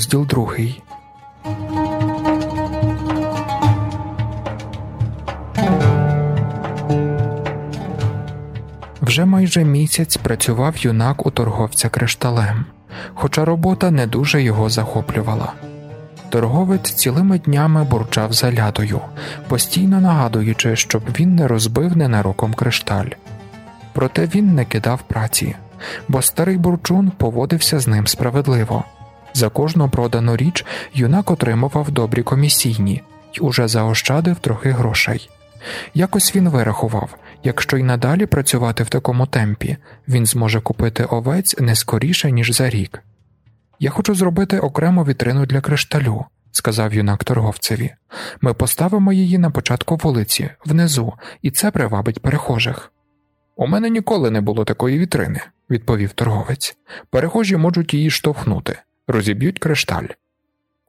Розділ другий. Вже майже місяць працював юнак у торговця кришталем, хоча робота не дуже його захоплювала. Торговець цілими днями бурчав за лядою, постійно нагадуючи, щоб він не розбив ненароком кришталь. Проте він не кидав праці, бо старий бурчун поводився з ним справедливо. За кожну продану річ юнак отримував добрі комісійні й уже заощадив трохи грошей. Якось він вирахував, якщо й надалі працювати в такому темпі, він зможе купити овець не скоріше, ніж за рік. Я хочу зробити окрему вітрину для кришталю, сказав юнак торговцеві. Ми поставимо її на початку вулиці, внизу, і це привабить перехожих. У мене ніколи не було такої вітрини, відповів торговець. Перехожі можуть її штовхнути, розіб'ють кришталь.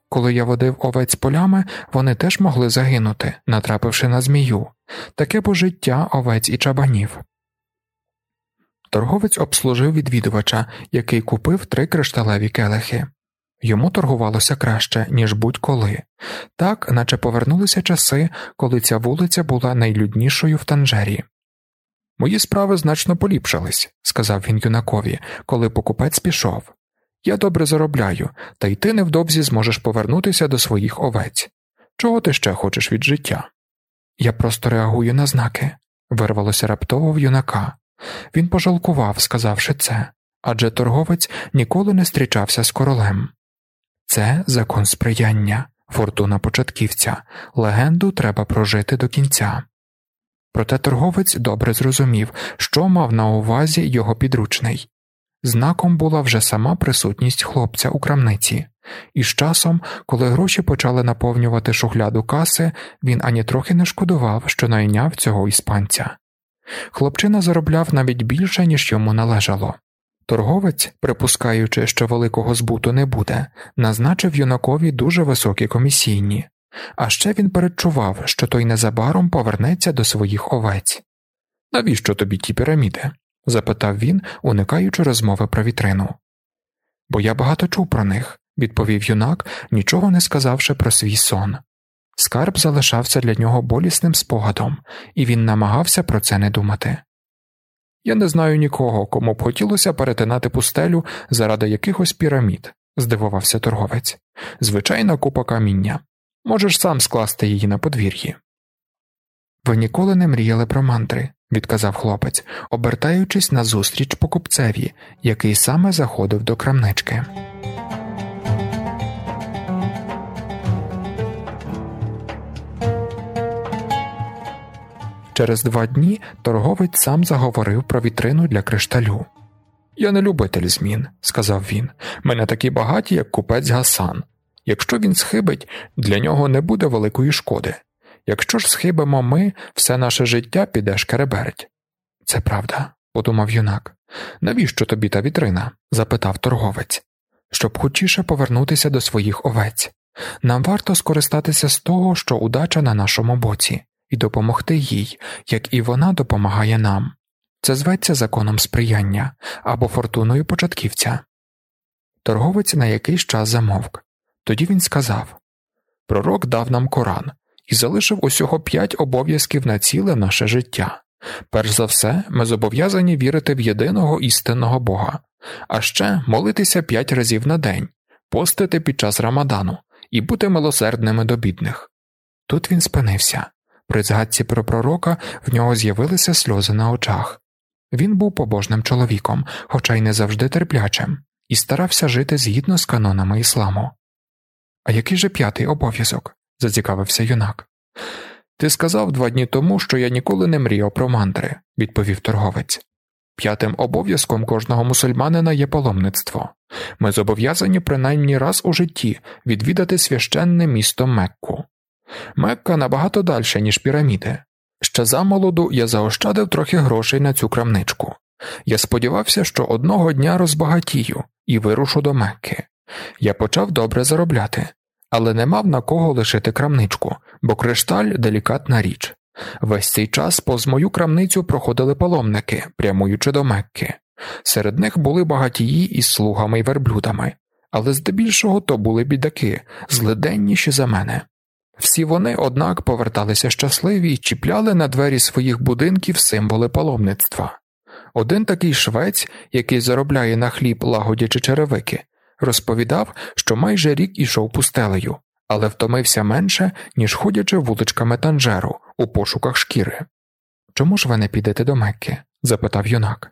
Коли я водив овець полями, вони теж могли загинути, натрапивши на змію, таке бо життя овець і чабанів. Торговець обслужив відвідувача, який купив три кришталеві келихи. Йому торгувалося краще, ніж будь-коли, так наче повернулися часи, коли ця вулиця була найлюднішою в Танжері. Мої справи значно поліпшались, сказав він юнакові, коли покупець пішов. Я добре заробляю, та й ти невдовзі зможеш повернутися до своїх овець. Чого ти ще хочеш від життя? Я просто реагую на знаки, вирвалося раптово в юнака. Він пожалкував, сказавши це, адже торговець ніколи не зустрічався з королем. Це закон сприяння, фортуна початківця, легенду треба прожити до кінця. Проте торговець добре зрозумів, що мав на увазі його підручний. Знаком була вже сама присутність хлопця у крамниці, і з часом, коли гроші почали наповнювати шухляду каси, він ані трохи не шкодував, що найняв цього іспанця. Хлопчина заробляв навіть більше, ніж йому належало. Торговець, припускаючи, що великого збуту не буде, назначив юнакові дуже високі комісійні, а ще він передчував, що той незабаром повернеться до своїх овець. Навіщо тобі ті піраміди? Запитав він, уникаючи розмови про вітрину. Бо я багато чув про них, відповів юнак, нічого не сказавши про свій сон. Скарб залишався для нього болісним спогадом, і він намагався про це не думати. Я не знаю нікого, кому б хотілося перетинати пустелю заради якихось пірамід, здивувався торговець. Звичайна купа каміння. Можеш сам скласти її на подвір'ї. Ви ніколи не мріяли про мантри, відказав хлопець, обертаючись назустріч покупцеві, який саме заходив до крамнички. Через два дні торговець сам заговорив про вітрину для кришталю. Я не любитель змін, сказав він. Мене такі багаті, як купець Гасан. Якщо він схибить, для нього не буде великої шкоди. Якщо ж схибимо ми, все наше життя піде шкереберть. Це правда, подумав юнак. Навіщо тобі та вітрина? запитав торговець. Щоб хочіше повернутися до своїх овець. Нам варто скористатися з того, що удача на нашому боці і допомогти їй, як і вона допомагає нам. Це зветься законом сприяння або фортуною початківця. Торговець на якийсь час замовк. Тоді він сказав Пророк дав нам Коран і залишив усього п'ять обов'язків на ціле наше життя. Перш за все, ми зобов'язані вірити в єдиного істинного Бога, а ще молитися п'ять разів на день, постити під час рамадану і бути милосердними до бідних. Тут він спинився. При згадці про пророка в нього з'явилися сльози на очах. Він був побожним чоловіком, хоча й не завжди терплячим, і старався жити згідно з канонами ісламу. А який же п'ятий обов'язок? Зацікавився юнак. Ти сказав два дні тому, що я ніколи не мріяв про мантри, відповів торговець. П'ятим обов'язком кожного мусульманина є паломництво. Ми зобов'язані принаймні раз у житті відвідати священне місто Мекку. Мекка набагато дальше, ніж піраміди. Ще замолоду я заощадив трохи грошей на цю крамничку. Я сподівався, що одного дня розбагатію і вирушу до Мекки. Я почав добре заробляти, але не мав на кого лишити крамничку, бо кришталь делікатна річ. Весь цей час повз мою крамницю проходили паломники, прямуючи до Мекки. Серед них були багатії із слугами й верблюдами, але здебільшого то були бідаки, злиденніші за мене. Всі вони, однак, поверталися щасливі і чіпляли на двері своїх будинків символи паломництва. Один такий швець, який заробляє на хліб, лагодячи черевики, розповідав, що майже рік ішов пустелею, але втомився менше, ніж ходячи вуличками Танжеру у пошуках шкіри. Чому ж ви не підете до Мекки? запитав юнак.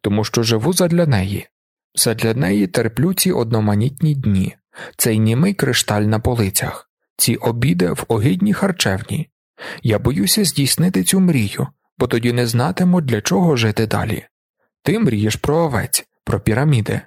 Тому що живу задля неї. Задля неї терплю ці одноманітні дні, цей німий кришталь на полицях, ці обіди в огидній харчевні. Я боюся здійснити цю мрію, бо тоді не знатиму, для чого жити далі. Ти мрієш про овець, про піраміди,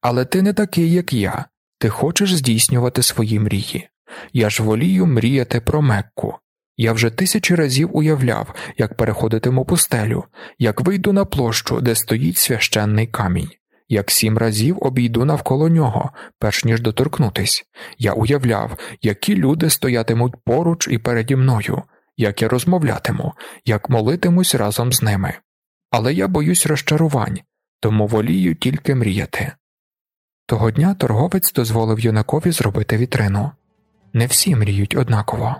але ти не такий, як я, ти хочеш здійснювати свої мрії. Я ж волію мріяти про Мекку. Я вже тисячі разів уявляв, як переходитиму пустелю, як вийду на площу, де стоїть священний камінь, як сім разів обійду навколо нього, перш ніж доторкнутись. Я уявляв, які люди стоятимуть поруч і переді мною, як я розмовлятиму, як молитимусь разом з ними. Але я боюсь розчарувань, тому волію тільки мріяти. Того дня торговець дозволив юнакові зробити вітрину. Не всі мріють однаково.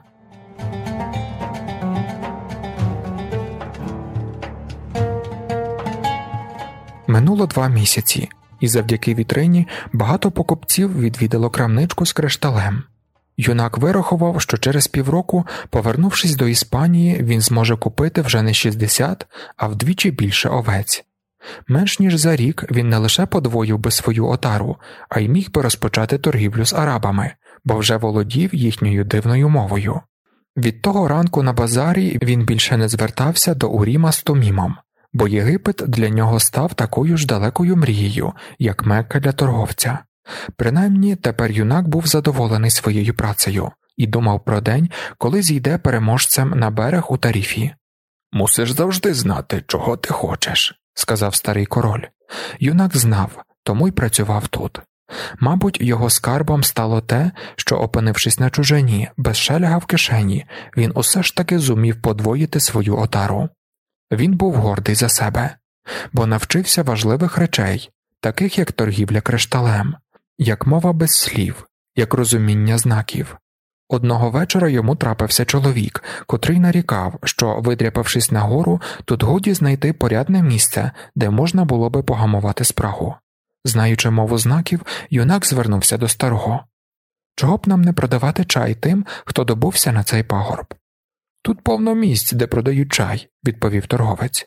Минуло два місяці, і завдяки вітрині багато покупців відвідало крамничку з кришталем. Юнак вирахував, що через півроку, повернувшись до Іспанії, він зможе купити вже не 60, а вдвічі більше овець. Менш ніж за рік він не лише подвоїв би свою отару, а й міг би розпочати торгівлю з арабами, бо вже володів їхньою дивною мовою. Від того ранку на базарі він більше не звертався до Уріма з Томімом, бо Єгипет для нього став такою ж далекою мрією, як Мекка для торговця. Принаймні тепер юнак був задоволений своєю працею і думав про день, коли зійде переможцем на берег у таріфі. Мусиш завжди знати, чого ти хочеш, сказав старий король. Юнак знав, тому й працював тут. Мабуть, його скарбом стало те, що, опинившись на чужині, без шеляга в кишені, він усе ж таки зумів подвоїти свою отару. Він був гордий за себе, бо навчився важливих речей, таких як торгівля кришталем, як мова без слів, як розуміння знаків. Одного вечора йому трапився чоловік, котрий нарікав, що, видряпавшись нагору, тут годі знайти порядне місце, де можна було би погамувати спрагу. Знаючи мову знаків, юнак звернувся до старого чого б нам не продавати чай тим, хто добувся на цей пагорб? Тут повно місць, де продають чай, відповів торговець.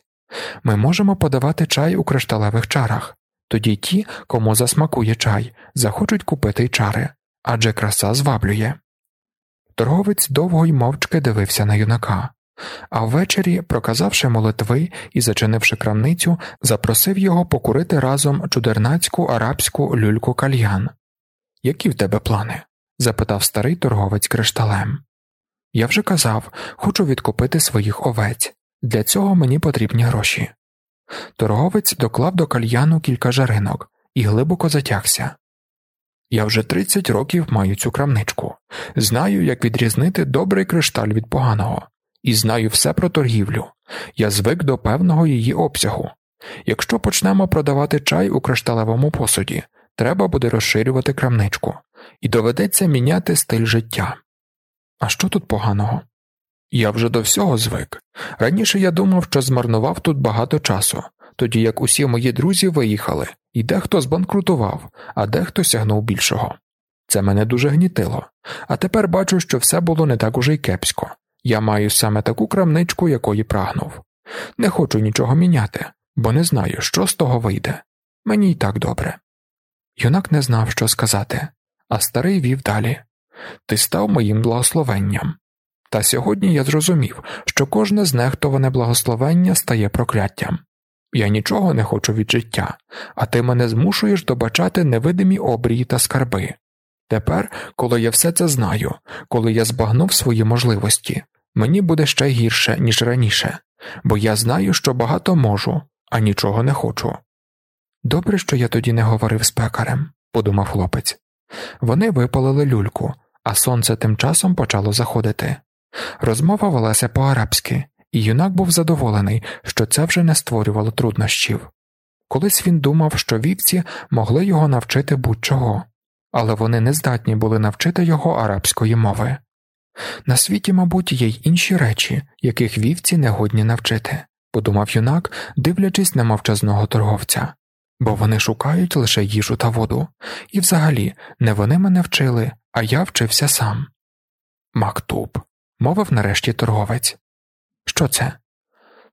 Ми можемо подавати чай у кришталевих чарах, тоді ті, кому засмакує чай, захочуть купити й чари, адже краса зваблює. Торговець довго й мовчки дивився на юнака, а ввечері, проказавши молитви і зачинивши крамницю, запросив його покурити разом чудернацьку арабську люльку кальян. Які в тебе плани? запитав старий торговець кришталем. Я вже казав, хочу відкупити своїх овець, для цього мені потрібні гроші. Торговець доклав до кальяну кілька жаринок і глибоко затягся. Я вже 30 років маю цю крамничку, знаю, як відрізнити добрий кришталь від поганого, і знаю все про торгівлю. Я звик до певного її обсягу. Якщо почнемо продавати чай у кришталевому посуді, треба буде розширювати крамничку, і доведеться міняти стиль життя. А що тут поганого? Я вже до всього звик. Раніше я думав, що змарнував тут багато часу, тоді як усі мої друзі виїхали, і дехто збанкрутував, а дехто сягнув більшого. Це мене дуже гнітило, а тепер бачу, що все було не так уже й кепсько. Я маю саме таку крамничку, якої прагнув. Не хочу нічого міняти, бо не знаю, що з того вийде. Мені й так добре. Юнак не знав, що сказати, а старий вів далі Ти став моїм благословенням. Та сьогодні я зрозумів, що кожне знехтоване благословення стає прокляттям. Я нічого не хочу від життя, а ти мене змушуєш добачати невидимі обрії та скарби. Тепер, коли я все це знаю, коли я збагнув свої можливості, мені буде ще гірше, ніж раніше, бо я знаю, що багато можу, а нічого не хочу. Добре, що я тоді не говорив з пекарем, подумав хлопець. Вони випалили люльку, а сонце тим часом почало заходити. Розмова велася по арабськи, і юнак був задоволений, що це вже не створювало труднощів. Колись він думав, що вівці могли його навчити будь-чого, але вони не здатні були навчити його арабської мови. На світі, мабуть, є й інші речі, яких вівці не годні навчити, подумав юнак, дивлячись на мовчазного торговця, бо вони шукають лише їжу та воду, і взагалі не вони мене вчили, а я вчився сам. Мактуб, мовив нарешті торговець. Що це?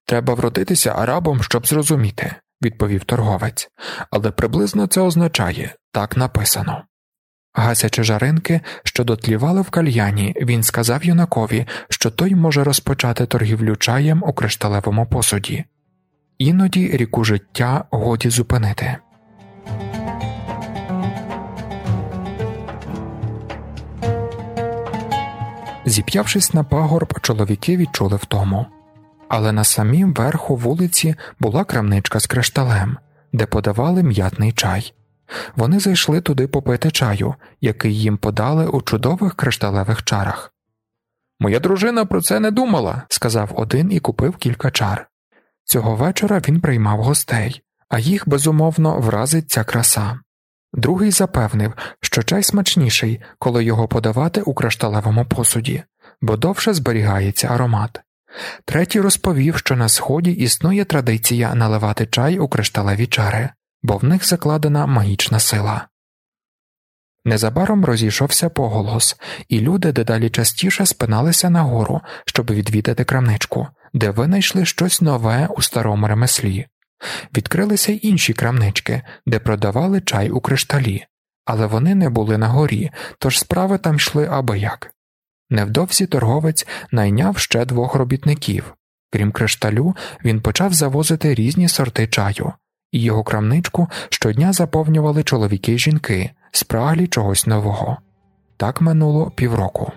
Треба вродитися арабом, щоб зрозуміти, відповів торговець, але приблизно це означає так написано. Гасячи жаринки, що дотлівали в кальяні, він сказав юнакові, що той може розпочати торгівлю чаєм у кришталевому посуді, іноді ріку життя годі зупинити. Зіп'явшись на пагорб, чоловіки відчули втому, але на самім верху вулиці була крамничка з кришталем, де подавали м'ятний чай. Вони зайшли туди попити чаю, який їм подали у чудових кришталевих чарах. Моя дружина про це не думала, сказав один і купив кілька чар. Цього вечора він приймав гостей, а їх безумовно вразить ця краса. Другий запевнив, що чай смачніший, коли його подавати у кришталевому посуді, бо довше зберігається аромат. Третій розповів, що на сході існує традиція наливати чай у кришталеві чари бо в них закладена магічна сила. Незабаром розійшовся поголос, і люди дедалі частіше спиналися нагору, щоб відвідати крамничку, де винайшли щось нове у старому ремеслі. Відкрилися інші крамнички, де продавали чай у кришталі, але вони не були на горі, тож справи там йшли аби як. Невдовзі торговець найняв ще двох робітників. Крім кришталю, він почав завозити різні сорти чаю, і його крамничку щодня заповнювали чоловіки й жінки, спраглі чогось нового. Так минуло півроку.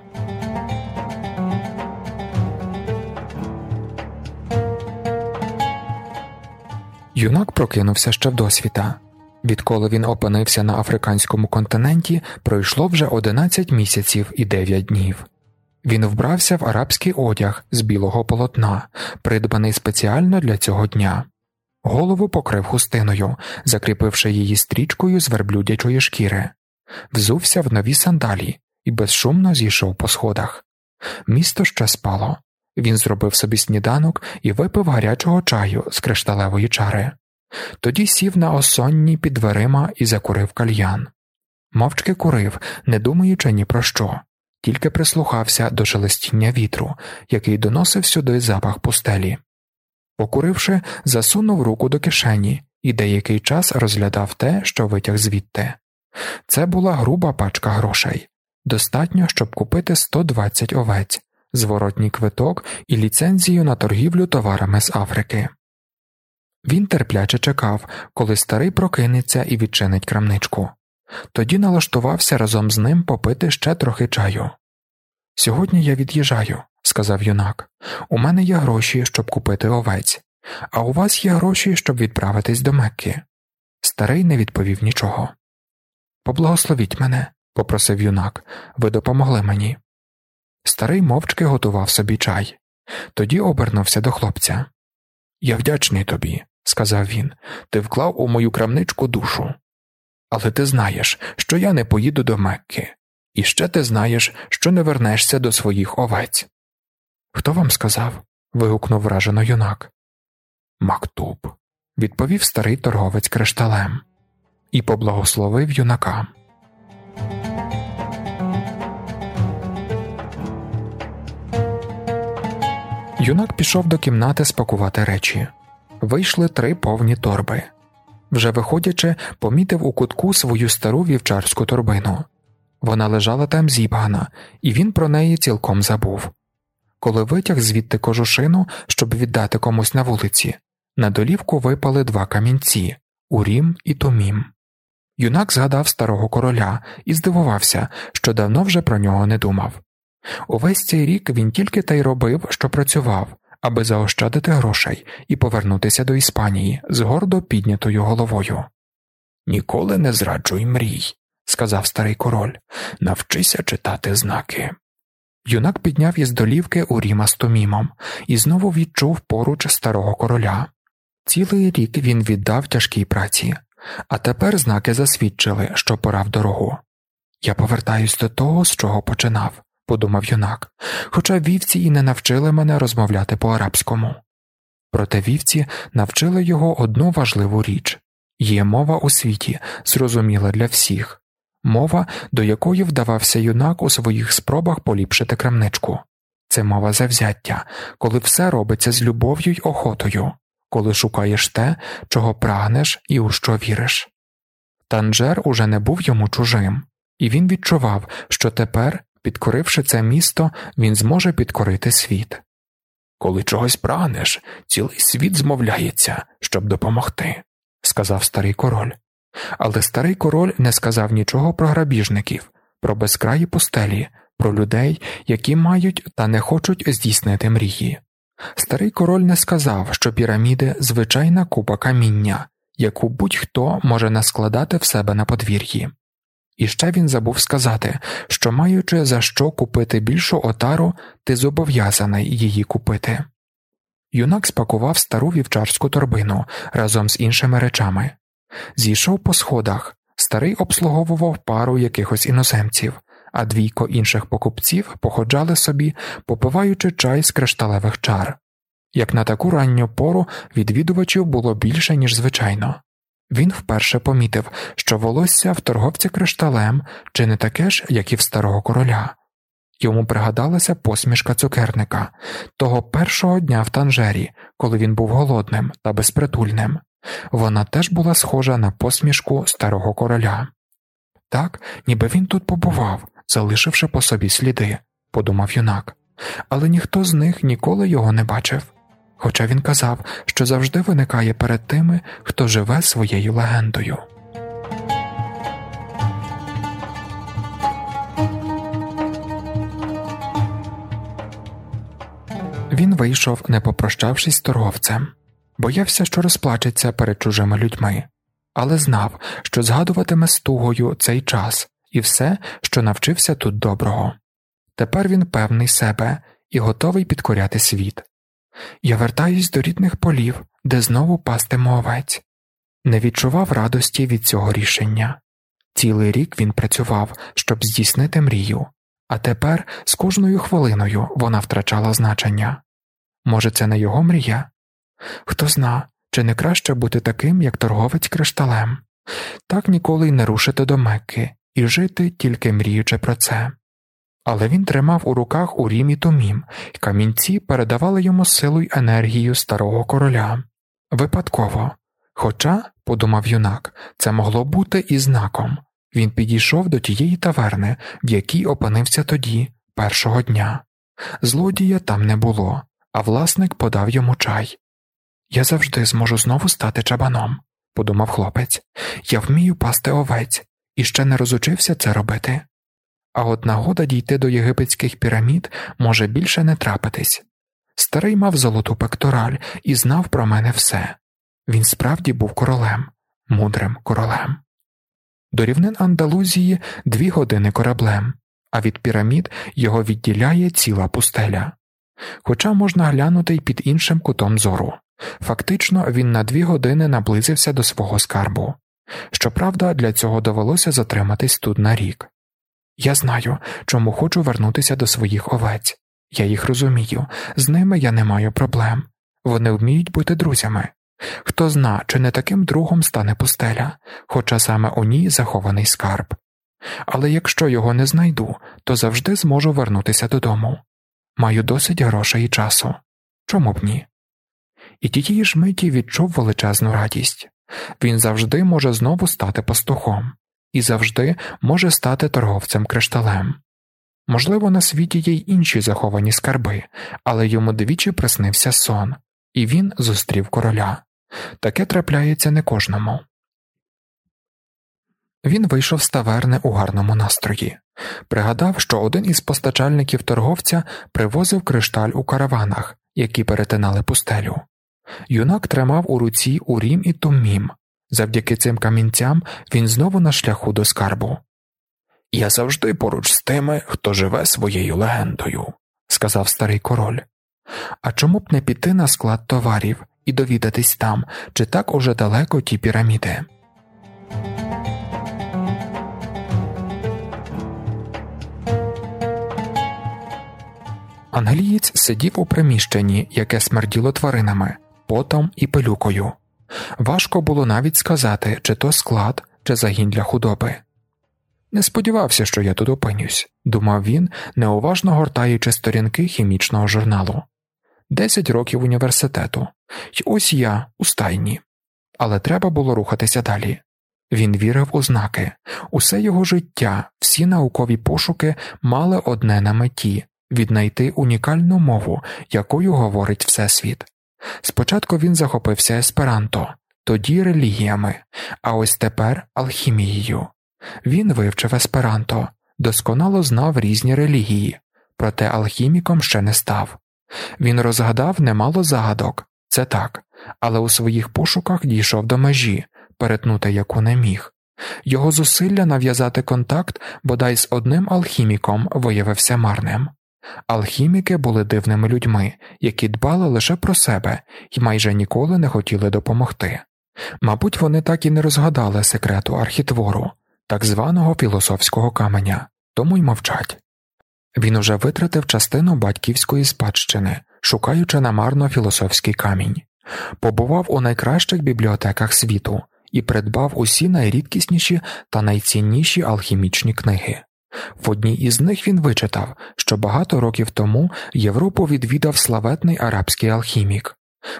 Юнак прокинувся ще в досвіта. Відколи він опинився на африканському континенті, пройшло вже 11 місяців і 9 днів. Він вбрався в арабський одяг з білого полотна, придбаний спеціально для цього дня. Голову покрив хустиною, закріпивши її стрічкою з верблюдячої шкіри, взувся в нові сандалі і безшумно зійшов по сходах. Місто ще спало. Він зробив собі сніданок і випив гарячого чаю з кришталевої чари. Тоді сів на осонні під дверима і закурив кальян. Мовчки курив, не думаючи ні про що, тільки прислухався до шелестіння вітру, який доносив сюди запах пустелі. Покуривши, засунув руку до кишені і деякий час розглядав те, що витяг звідти. Це була груба пачка грошей достатньо, щоб купити 120 овець, зворотній квиток і ліцензію на торгівлю товарами з Африки. Він терпляче чекав, коли старий прокинеться і відчинить крамничку. Тоді налаштувався разом з ним попити ще трохи чаю. Сьогодні я від'їжджаю, сказав юнак, у мене є гроші, щоб купити овець, а у вас є гроші, щоб відправитись до Мекки. Старий не відповів нічого. Поблагословіть мене, попросив юнак, ви допомогли мені. Старий мовчки готував собі чай, тоді обернувся до хлопця. Я вдячний тобі, сказав він, ти вклав у мою крамничку душу. Але ти знаєш, що я не поїду до Мекки, і ще ти знаєш, що не вернешся до своїх овець. Хто вам сказав? вигукнув вражено юнак. Мактуб, відповів старий торговець кришталем і поблагословив юнака. Юнак пішов до кімнати спакувати речі. Вийшли три повні торби. Вже виходячи, помітив у кутку свою стару вівчарську торбину. Вона лежала там зібгана, і він про неї цілком забув. Коли витяг звідти кожушину, щоб віддати комусь на вулиці, на долівку випали два камінці урім і томім. Юнак згадав старого короля і здивувався, що давно вже про нього не думав. Увесь цей рік він тільки та й робив, що працював, аби заощадити грошей і повернутися до Іспанії з гордо піднятою головою. Ніколи не зраджуй мрій, сказав старий король, навчися читати знаки. Юнак підняв із долівки Уріма з Томімом і знову відчув поруч старого короля. Цілий рік він віддав тяжкій праці, а тепер знаки засвідчили, що пора в дорогу. Я повертаюсь до того, з чого починав, подумав юнак, хоча вівці і не навчили мене розмовляти по арабському. Проте вівці навчили його одну важливу річ є мова у світі, зрозуміла для всіх, мова, до якої вдавався юнак у своїх спробах поліпшити крамничку. Це мова завзяття, коли все робиться з любов'ю й охотою, коли шукаєш те, чого прагнеш і у що віриш. Танжер уже не був йому чужим, і він відчував, що тепер, підкоривши це місто, він зможе підкорити світ. Коли чогось прагнеш, цілий світ змовляється, щоб допомогти, сказав старий король. Але старий король не сказав нічого про грабіжників, про безкраї пустелі, про людей, які мають та не хочуть здійснити мрії. Старий король не сказав, що піраміди звичайна купа каміння, яку будь-хто може наскладати в себе на подвір'ї. І ще він забув сказати, що, маючи за що купити більшу отару, ти зобов'язаний її купити. Юнак спакував стару вівчарську торбину разом з іншими речами, зійшов по сходах, старий обслуговував пару якихось іноземців, а двійко інших покупців походжали собі, попиваючи чай з кришталевих чар. Як на таку ранню пору відвідувачів було більше, ніж звичайно. Він вперше помітив, що волосся в торговця кришталем чи не таке ж, як і в старого короля. Йому пригадалася посмішка цукерника того першого дня в Танжері, коли він був голодним та безпритульним. Вона теж була схожа на посмішку старого короля. Так, ніби він тут побував, залишивши по собі сліди, подумав юнак, але ніхто з них ніколи його не бачив хоча він казав, що завжди виникає перед тими, хто живе своєю легендою. Він вийшов, не попрощавшись з торговцем, боявся, що розплачеться перед чужими людьми, але знав, що згадуватиме з тугою цей час і все, що навчився тут доброго. Тепер він певний себе і готовий підкоряти світ. Я вертаюсь до рідних полів, де знову пастимо овець. Не відчував радості від цього рішення. Цілий рік він працював, щоб здійснити мрію, а тепер з кожною хвилиною вона втрачала значення. Може, це не його мрія? Хто зна, чи не краще бути таким, як торговець кришталем, так ніколи й не рушити до Мекки і жити, тільки мріючи про це. Але він тримав у руках урім і томім, і камінці передавали йому силу й енергію старого короля. Випадково. Хоча, подумав юнак, це могло бути і знаком він підійшов до тієї таверни, в якій опинився тоді, першого дня. Злодія там не було, а власник подав йому чай. Я завжди зможу знову стати чабаном, подумав хлопець. Я вмію пасти овець і ще не розучився це робити а от нагода дійти до єгипетських пірамід може більше не трапитись. Старий мав золоту пектораль і знав про мене все він справді був королем, мудрим королем. До рівнин Андалузії дві години кораблем, а від пірамід його відділяє ціла пустеля. Хоча можна глянути й під іншим кутом зору. Фактично, він на дві години наблизився до свого скарбу. Щоправда, для цього довелося затриматись тут на рік. Я знаю, чому хочу вернутися до своїх овець. Я їх розумію, з ними я не маю проблем. Вони вміють бути друзями. Хто зна, чи не таким другом стане пустеля, хоча саме у ній захований скарб. Але якщо його не знайду, то завжди зможу вернутися додому. Маю досить грошей і часу. Чому б ні? І тієї ж миті відчув величезну радість він завжди може знову стати пастухом і завжди може стати торговцем кришталем. Можливо, на світі є й інші заховані скарби, але йому двічі приснився сон, і він зустрів короля. Таке трапляється не кожному. Він вийшов з таверни у гарному настрої, пригадав, що один із постачальників торговця привозив кришталь у караванах, які перетинали пустелю. Юнак тримав у руці урім і туммім, Завдяки цим камінцям він знову на шляху до скарбу. Я завжди поруч з тими, хто живе своєю легендою, сказав старий король. А чому б не піти на склад товарів і довідатись там, чи так уже далеко ті піраміди? Англієць сидів у приміщенні, яке смерділо тваринами, потом і пилюкою. Важко було навіть сказати, чи то склад, чи загін для худоби. Не сподівався, що я тут опинюсь, думав він, неуважно гортаючи сторінки хімічного журналу. Десять років університету, І ось я у стайні. Але треба було рухатися далі. Він вірив у знаки, усе його життя, всі наукові пошуки мали одне на меті віднайти унікальну мову, якою говорить Всесвіт. Спочатку він захопився есперанто, тоді релігіями, а ось тепер алхімією. Він вивчив есперанто, досконало знав різні релігії, проте алхіміком ще не став. Він розгадав немало загадок, це так, але у своїх пошуках дійшов до межі, перетнути яку не міг. Його зусилля нав'язати контакт бодай з одним алхіміком виявився марним. Алхіміки були дивними людьми, які дбали лише про себе і майже ніколи не хотіли допомогти. Мабуть, вони так і не розгадали секрету архітвору, так званого філософського каменя, тому й мовчать. Він уже витратив частину батьківської спадщини, шукаючи намарно філософський камінь, побував у найкращих бібліотеках світу і придбав усі найрідкісніші та найцінніші алхімічні книги. В одній із них він вичитав, що багато років тому Європу відвідав славетний арабський алхімік,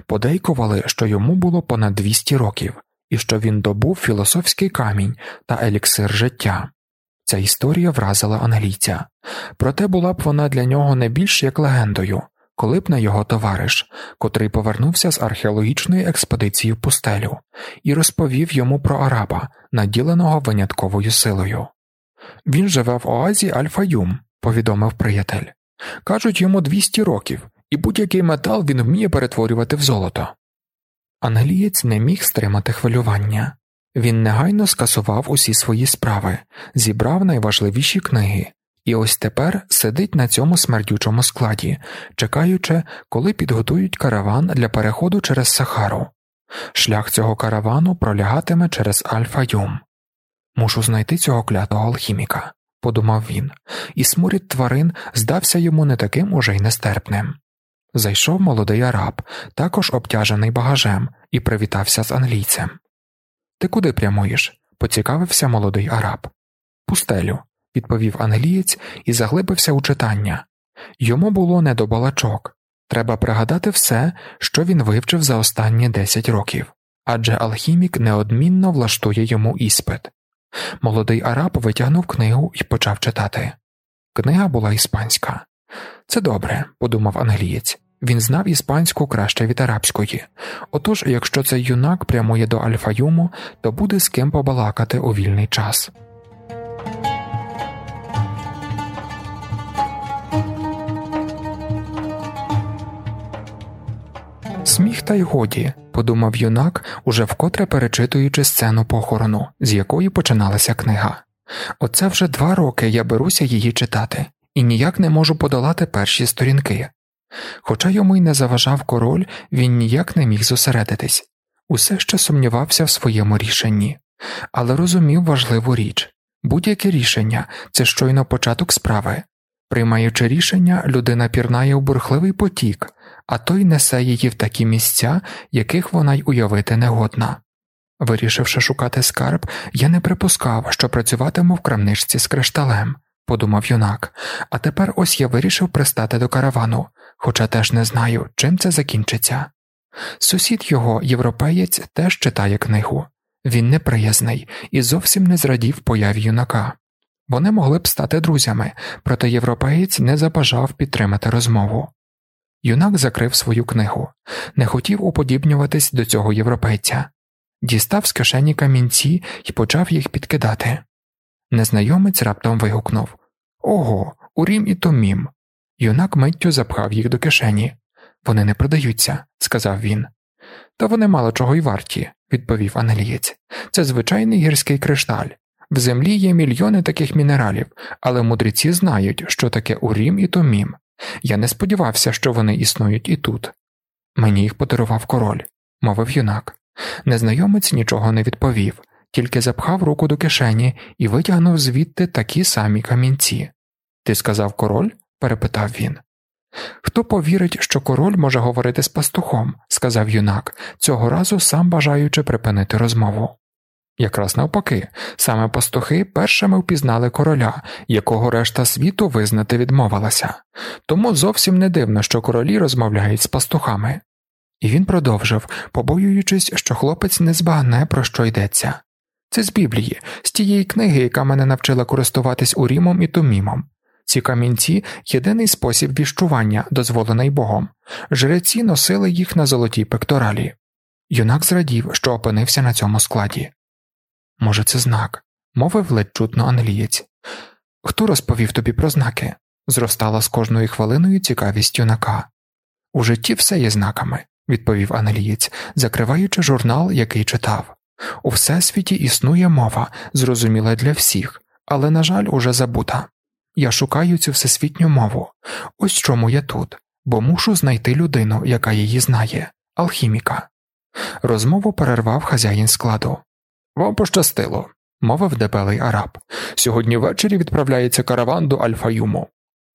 подейкували, що йому було понад 200 років, і що він добув філософський камінь та еліксир життя. Ця історія вразила англійця, проте була б вона для нього не більш як легендою, коли б не його товариш, котрий повернувся з археологічної експедиції в пустелю, і розповів йому про араба, наділеного винятковою силою. Він живе в оазі Альфа-Юм», – повідомив приятель. Кажуть йому 200 років, і будь-який метал він вміє перетворювати в золото. Англієць не міг стримати хвилювання. Він негайно скасував усі свої справи, зібрав найважливіші книги, і ось тепер сидить на цьому смердючому складі, чекаючи, коли підготують караван для переходу через Сахару. Шлях цього каравану пролягатиме через Альфа-Юм. Мушу знайти цього клятого алхіміка, подумав він, і сморід тварин здався йому не таким уже й нестерпним. Зайшов молодий араб, також обтяжений багажем, і привітався з англійцем. Ти куди прямуєш? поцікавився молодий араб. Пустелю, відповів англієць і заглибився у читання. Йому було не до балачок. Треба пригадати все, що він вивчив за останні десять років, адже алхімік неодмінно влаштує йому іспит. Молодий араб витягнув книгу і почав читати. Книга була іспанська. Це добре, подумав англієць. Він знав іспанську краще від арабської. Отож, якщо цей юнак прямує до Альфаюму, то буде з ким побалакати у вільний час. Сміх та й годі, подумав юнак, уже вкотре перечитуючи сцену похорону, з якої починалася книга. Оце вже два роки я беруся її читати, і ніяк не можу подолати перші сторінки. Хоча йому й не заважав король, він ніяк не міг зосередитись, усе ще сумнівався в своєму рішенні, але розумів важливу річ будь-яке рішення це щойно початок справи. Приймаючи рішення, людина пірнає у бурхливий потік, а той несе її в такі місця, яких вона й уявити не годна. Вирішивши шукати скарб, я не припускав, що працюватиму в крамничці з кришталем, подумав юнак, а тепер ось я вирішив пристати до каравану, хоча теж не знаю, чим це закінчиться. Сусід його, європеєць, теж читає книгу, він неприязний і зовсім не зрадів появі юнака. Вони могли б стати друзями, проте європеєць не забажав підтримати розмову. Юнак закрив свою книгу, не хотів уподібнюватись до цього європейця, дістав з кишені камінці і почав їх підкидати. Незнайомець раптом вигукнув Ого, урім і томім. Юнак миттю запхав їх до кишені. Вони не продаються, сказав він. Та вони мало чого й варті, відповів англієць. Це звичайний гірський кришталь. В землі є мільйони таких мінералів, але мудреці знають, що таке урім і томім. Я не сподівався, що вони існують і тут. Мені їх подарував король, мовив юнак. Незнайомець нічого не відповів, тільки запхав руку до кишені і витягнув звідти такі самі камінці. Ти сказав король? перепитав він. Хто повірить, що король може говорити з пастухом, сказав юнак, цього разу сам бажаючи припинити розмову. Якраз навпаки, саме пастухи першими впізнали короля, якого решта світу визнати відмовилася, тому зовсім не дивно, що королі розмовляють з пастухами. І він продовжив, побоюючись, що хлопець не збагне, про що йдеться. Це з Біблії, з тієї книги, яка мене навчила користуватись урімом і тумімом. Ці камінці єдиний спосіб віщування, дозволений Богом, жреці носили їх на золотій пекторалі. Юнак зрадів, що опинився на цьому складі. Може, це знак, мовив ледь чутно англієць. Хто розповів тобі про знаки? зростала з кожною хвилиною цікавість юнака. У житті все є знаками, відповів англієць, закриваючи журнал, який читав. У всесвіті існує мова, зрозуміла для всіх, але, на жаль, уже забута. Я шукаю цю всесвітню мову. Ось чому я тут, бо мушу знайти людину, яка її знає, алхіміка. Розмову перервав хазяїн складу. Вам пощастило, мовив дебелий араб. Сьогодні ввечері відправляється караван до Альфаюму.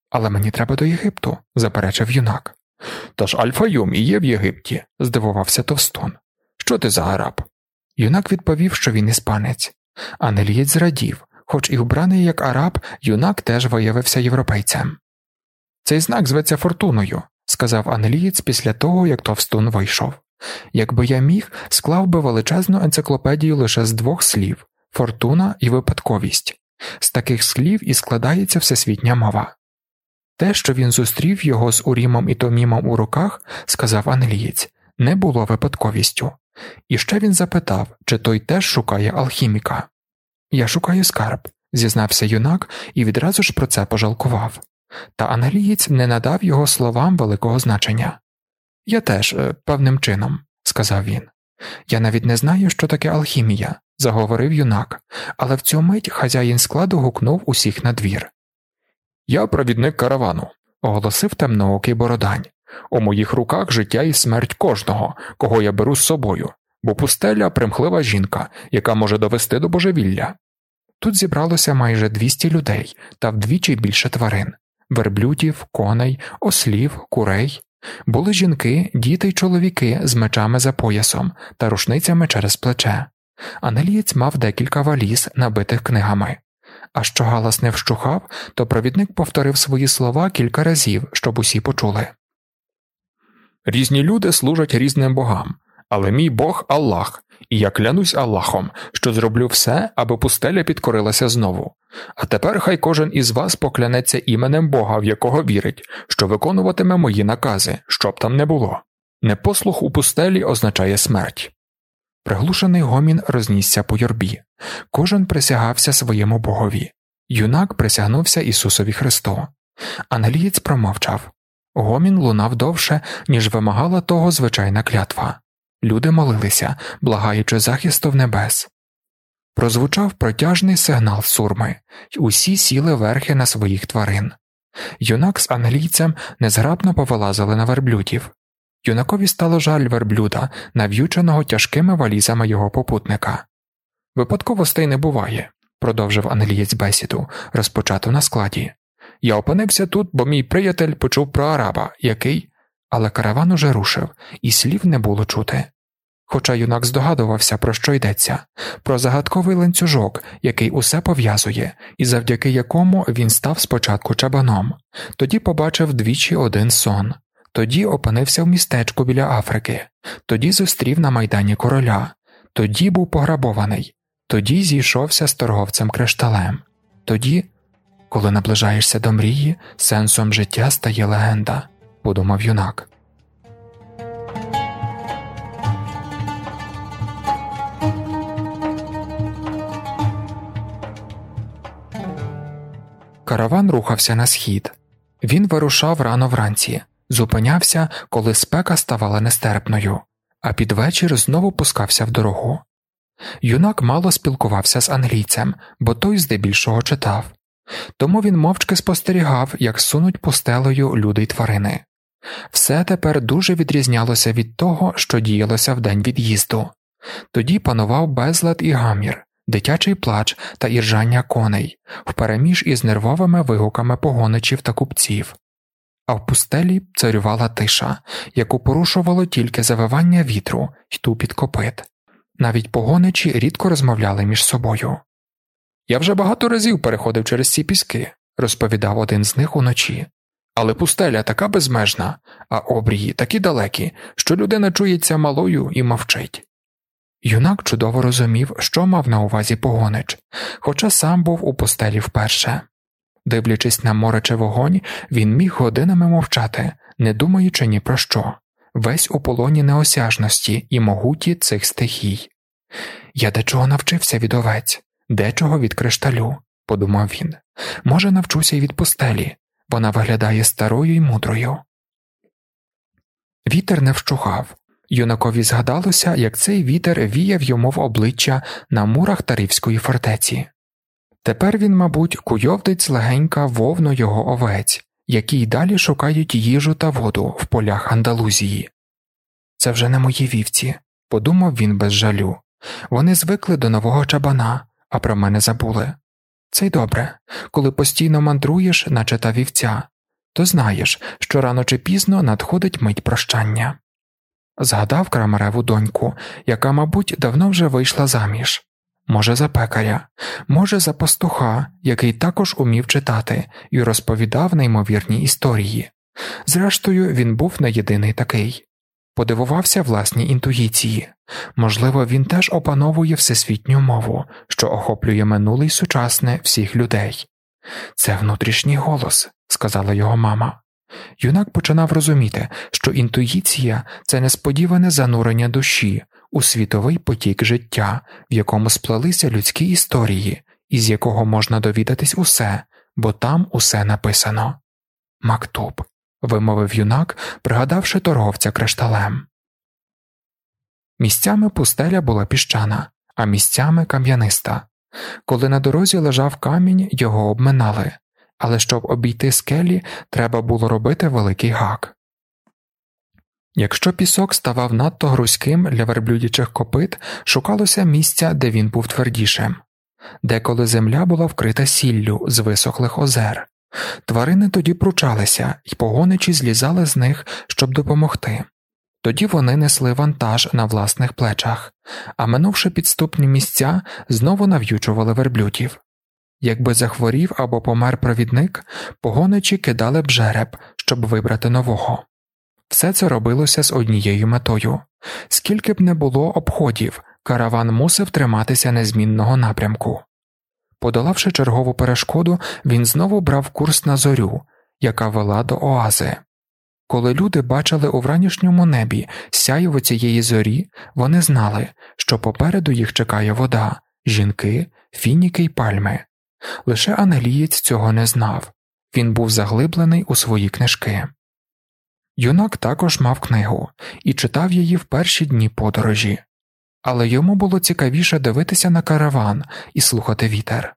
Але мені треба до Єгипту, заперечив юнак. Тож Альфаюм і є в Єгипті, здивувався Товстон. Що ти за араб? Юнак відповів, що він іспанець. Анелієць зрадів, хоч і вбраний як араб, юнак теж виявився європейцем. Цей знак зветься фортуною, сказав анелієць після того, як Товстун вийшов. Якби я міг, склав би величезну енциклопедію лише з двох слів фортуна і випадковість. З таких слів і складається всесвітня мова. Те, що він зустрів його з Урімом і Томімом у руках, сказав англієць, не було випадковістю. І ще він запитав, чи той теж шукає алхіміка. Я шукаю скарб, зізнався юнак і відразу ж про це пожалкував. Та англієць не надав його словам великого значення. Я теж, е, певним чином, сказав він. Я навіть не знаю, що таке алхімія, заговорив юнак, але в цю мить хазяїн складу гукнув усіх на двір. Я провідник каравану, оголосив темноокий бородань. У моїх руках життя і смерть кожного, кого я беру з собою, бо пустеля примхлива жінка, яка може довести до божевілля. Тут зібралося майже 200 людей та вдвічі більше тварин верблюдів, коней, ослів, курей. Були жінки, діти й чоловіки з мечами за поясом та рушницями через плече. Анелієць мав декілька валіз, набитих книгами. А що галас не вщухав, то провідник повторив свої слова кілька разів, щоб усі почули. Різні люди служать різним богам, але мій Бог Аллах, і я клянусь Аллахом, що зроблю все, аби пустеля підкорилася знову. А тепер хай кожен із вас поклянеться іменем Бога, в якого вірить, що виконуватиме мої накази, щоб там не було. Непослух у пустелі означає смерть. Приглушений гомін рознісся по юрбі, кожен присягався своєму богові. Юнак присягнувся Ісусові Христу. Англієць промовчав. Гомін лунав довше, ніж вимагала того звичайна клятва. Люди молилися, благаючи захисту в небес. Прозвучав протяжний сигнал сурми, й усі сіли верхи на своїх тварин. Юнак з англійцем незграбно повилазили на верблюдів. Юнакові стало жаль верблюда, нав'юченого тяжкими валізами його попутника. Випадковостей не буває, продовжив англієць бесіду, розпочату на складі. Я опинився тут, бо мій приятель почув про араба, який. Але караван уже рушив, і слів не було чути. Хоча юнак здогадувався, про що йдеться, про загадковий ланцюжок, який усе пов'язує, і завдяки якому він став спочатку чабаном, тоді побачив двічі один сон, тоді опинився в містечку біля Африки, тоді зустрів на майдані короля, тоді був пограбований, тоді зійшовся з торговцем кришталем, тоді, коли наближаєшся до мрії, сенсом життя стає легенда, подумав юнак. Караван рухався на схід. Він вирушав рано вранці, зупинявся, коли спека ставала нестерпною, а під вечір знову пускався в дорогу. Юнак мало спілкувався з англійцем, бо той здебільшого читав, тому він мовчки спостерігав, як сунуть пустелею люди й тварини. Все тепер дуже відрізнялося від того, що діялося в день від'їзду. Тоді панував безлад і гамір, дитячий плач та іржання коней, впереміж із нервовими вигуками погоничів та купців. а в пустелі царювала тиша, яку порушувало тільки завивання вітру й тупіт копит. Навіть погоничі рідко розмовляли між собою. Я вже багато разів переходив через ці піски, розповідав один з них уночі, але пустеля така безмежна, а обрії такі далекі, що людина чується малою і мовчить. Юнак чудово розумів, що мав на увазі погонич, хоча сам був у пустелі вперше. Дивлячись на море чи вогонь, він міг годинами мовчати, не думаючи ні про що, весь у полоні неосяжності і могуті цих стихій. Я дечого навчився від овець, дечого від кришталю, подумав він. Може, навчуся й від пустелі, вона виглядає старою й мудрою. Вітер не вщухав. Юнакові згадалося, як цей вітер віяв йому в обличчя на мурах Тарівської фортеці. Тепер він, мабуть, куйовдить легенька вовно його овець, які й далі шукають їжу та воду в полях Андалузії. Це вже не мої вівці, подумав він без жалю. Вони звикли до нового чабана, а про мене забули. Це й добре, коли постійно мандруєш, наче та вівця, то знаєш, що рано чи пізно надходить мить прощання. Згадав Крамареву доньку, яка, мабуть, давно вже вийшла заміж, може, за пекаря, може, за пастуха, який також умів читати і розповідав неймовірні історії. Зрештою, він був не єдиний такий. Подивувався власній інтуїції можливо, він теж опановує всесвітню мову, що охоплює минуле й сучасне всіх людей. Це внутрішній голос, сказала його мама. Юнак починав розуміти, що інтуїція це несподіване занурення душі у світовий потік життя, в якому сплелися людські історії, із якого можна довідатись усе, бо там усе написано. Мактуб, вимовив юнак, пригадавши торговця кришталем. Місцями пустеля була піщана, а місцями кам'яниста. Коли на дорозі лежав камінь, його обминали, але щоб обійти скелі, треба було робити великий гак. Якщо пісок ставав надто грузьким для верблюдячих копит, шукалося місця, де він був твердішим, деколи земля була вкрита сіллю з висохлих озер. Тварини тоді пручалися і погоничі злізали з них, щоб допомогти. Тоді вони несли вантаж на власних плечах, а минувши підступні місця, знову нав'ючували верблюдів. Якби захворів або помер провідник, погоничі кидали б жереб, щоб вибрати нового. Все це робилося з однією метою скільки б не було обходів, караван мусив триматися незмінного напрямку. Подолавши чергову перешкоду, він знову брав курс на зорю, яка вела до оази. Коли люди бачили у вранішньому небі сяйво цієї зорі, вони знали, що попереду їх чекає вода, жінки, фініки й пальми. Лише англієць цього не знав він був заглиблений у свої книжки. Юнак також мав книгу і читав її в перші дні подорожі, але йому було цікавіше дивитися на караван і слухати вітер.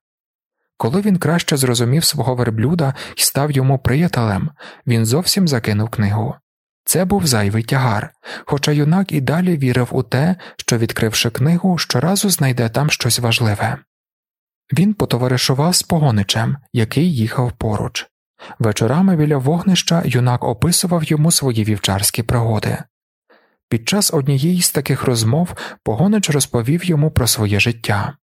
Коли він краще зрозумів свого верблюда і став йому приятелем, він зовсім закинув книгу. Це був зайвий тягар, хоча юнак і далі вірив у те, що, відкривши книгу, щоразу знайде там щось важливе. Він потоваришував з погоничем, який їхав поруч. Вечорами біля вогнища юнак описував йому свої вівчарські пригоди. Під час однієї з таких розмов погонич розповів йому про своє життя.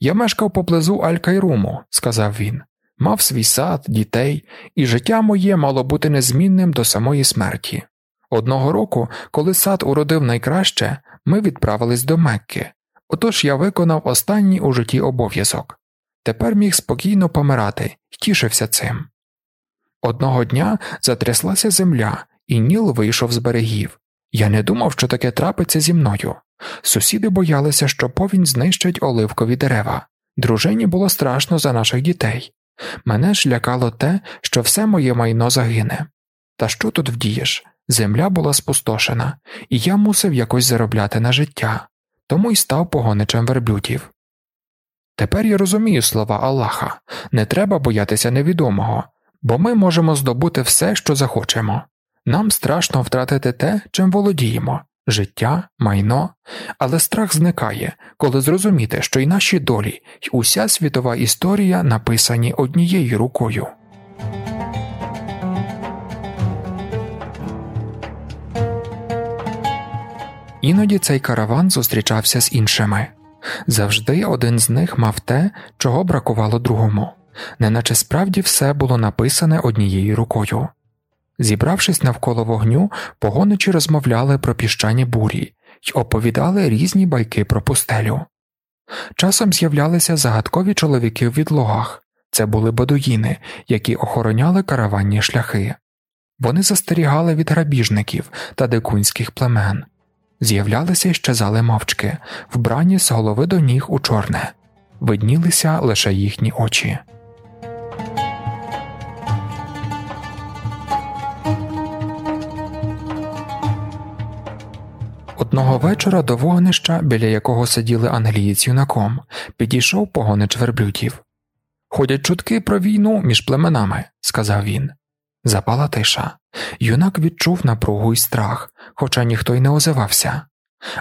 Я мешкав поблизу Аль-Кайруму», – сказав він, мав свій сад, дітей, і життя моє мало бути незмінним до самої смерті. Одного року, коли сад уродив найкраще, ми відправились до Мекки, отож я виконав останній у житті обов'язок. Тепер міг спокійно помирати і тішився цим. Одного дня затряслася земля, і Ніл вийшов з берегів. Я не думав, що таке трапиться зі мною. Сусіди боялися, що повінь знищить оливкові дерева. Дружині було страшно за наших дітей. Мене ж лякало те, що все моє майно загине. Та що тут вдієш? Земля була спустошена, і я мусив якось заробляти на життя, тому й став погоничем верблюдів. Тепер я розумію слова Аллаха не треба боятися невідомого, бо ми можемо здобути все, що захочемо. Нам страшно втратити те, чим володіємо життя, майно, але страх зникає, коли зрозуміти, що і наші долі, і уся світова історія написані однією рукою. Іноді цей караван зустрічався з іншими. Завжди один з них мав те, чого бракувало другому, неначе справді все було написане однією рукою. Зібравшись навколо вогню, погоничі розмовляли про піщані бурі й оповідали різні байки про пустелю. Часом з'являлися загадкові чоловіки в відлогах це були бадуїни, які охороняли караванні шляхи. Вони застерігали від грабіжників та дикунських племен, з'являлися і щезали мовчки, вбрані з голови до ніг у чорне, виднілися лише їхні очі. Одного вечора до вогнища, біля якого сиділи англієць юнаком, підійшов погонич верблюдів. Ходять чутки про війну між племенами, сказав він. Запала тиша. Юнак відчув напругу й страх, хоча ніхто й не озивався,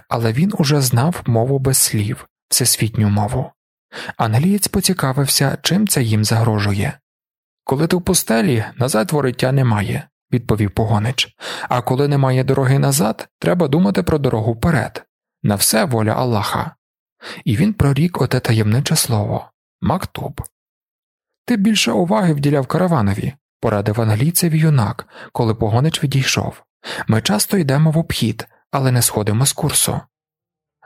але він уже знав мову без слів, всесвітню мову. Англієць поцікавився, чим це їм загрожує. Коли ти в пустелі, назад вориття немає, відповів погонич, а коли немає дороги назад, треба думати про дорогу вперед. На все воля Аллаха. І він прорік оте таємниче слово Мактуб. Ти більше уваги вділяв караванові, порадив англійцеві юнак, коли погонич відійшов. Ми часто йдемо в обхід, але не сходимо з курсу.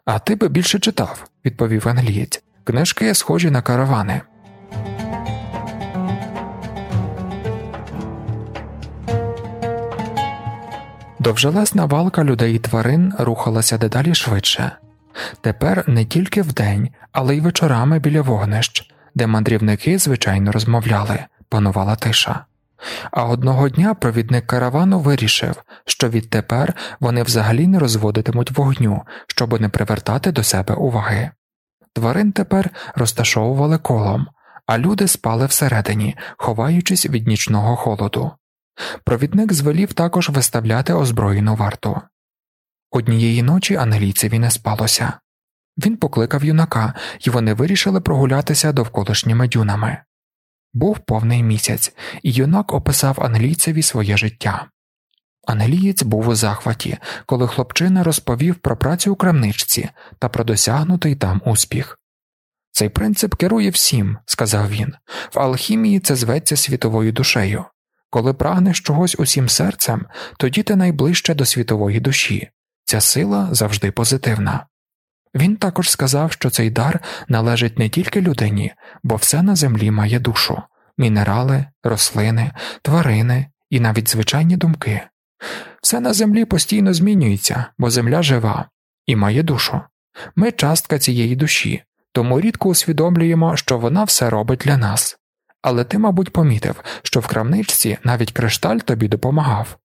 А ти би більше читав, відповів англієць. Книжки схожі на каравани. Довжелесна валка людей і тварин рухалася дедалі швидше. Тепер не тільки вдень, але й вечорами біля вогнищ, де мандрівники звичайно розмовляли, панувала тиша. А одного дня провідник каравану вирішив, що відтепер вони взагалі не розводитимуть вогню, щоб не привертати до себе уваги. Тварин тепер розташовували колом, а люди спали всередині, ховаючись від нічного холоду. Провідник звелів також виставляти озброєну варту. Однієї ночі англійцеві не спалося. Він покликав юнака, і вони вирішили прогулятися довколишніми дюнами. Був повний місяць, і юнак описав англійцеві своє життя. Англієць був у захваті, коли хлопчина розповів про працю у крамничці та про досягнутий там успіх. Цей принцип керує всім, сказав він, в алхімії це зветься світовою душею. Коли прагнеш чогось усім серцем, тоді ти найближче до світової душі, ця сила завжди позитивна. Він також сказав, що цей дар належить не тільки людині, бо все на землі має душу, мінерали, рослини, тварини і навіть звичайні думки. Все на землі постійно змінюється, бо земля жива і має душу. Ми частка цієї душі, тому рідко усвідомлюємо, що вона все робить для нас. Але ти, мабуть, помітив, що в крамничці навіть кришталь тобі допомагав.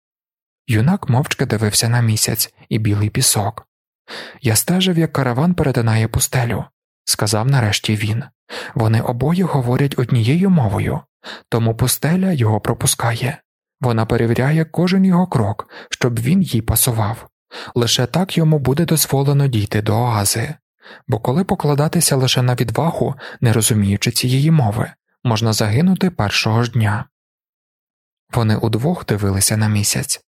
Юнак мовчки дивився на місяць і білий пісок. Я стежив, як караван перетинає пустелю, сказав нарешті він. Вони обоє говорять однією мовою, тому пустеля його пропускає. Вона перевіряє кожен його крок, щоб він їй пасував. Лише так йому буде дозволено дійти до оази, бо коли покладатися лише на відвагу, не розуміючи цієї мови, можна загинути першого ж дня. Вони удвох дивилися на місяць.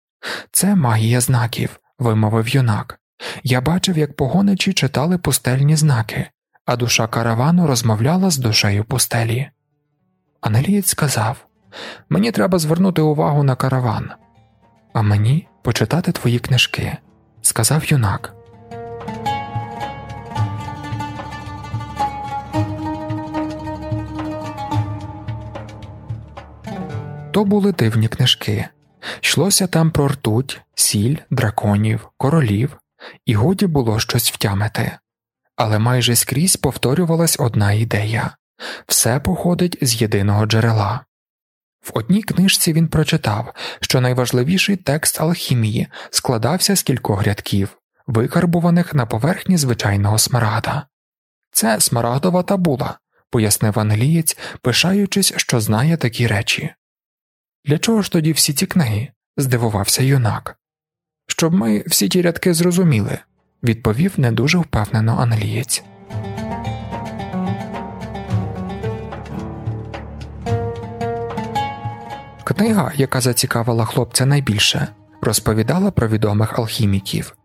Це магія знаків, вимовив юнак. Я бачив, як погоничі читали пустельні знаки, а душа каравану розмовляла з душею пустелі. Анелієць сказав Мені треба звернути увагу на караван, а мені почитати твої книжки, сказав юнак. То були дивні книжки. Йшлося там про ртуть, сіль, драконів, королів, і годі було щось втямити. Але майже скрізь повторювалась одна ідея все походить з єдиного джерела. В одній книжці він прочитав, що найважливіший текст алхімії складався з кількох рядків, викарбуваних на поверхні звичайного смарагда. Це смарагдова табула, пояснив англієць, пишаючись, що знає такі речі. Для чого ж тоді всі ці книги? здивувався юнак. Щоб ми всі ті рядки зрозуміли, відповів не дуже впевнено англієць. Книга, яка зацікавила хлопця найбільше, розповідала про відомих алхіміків.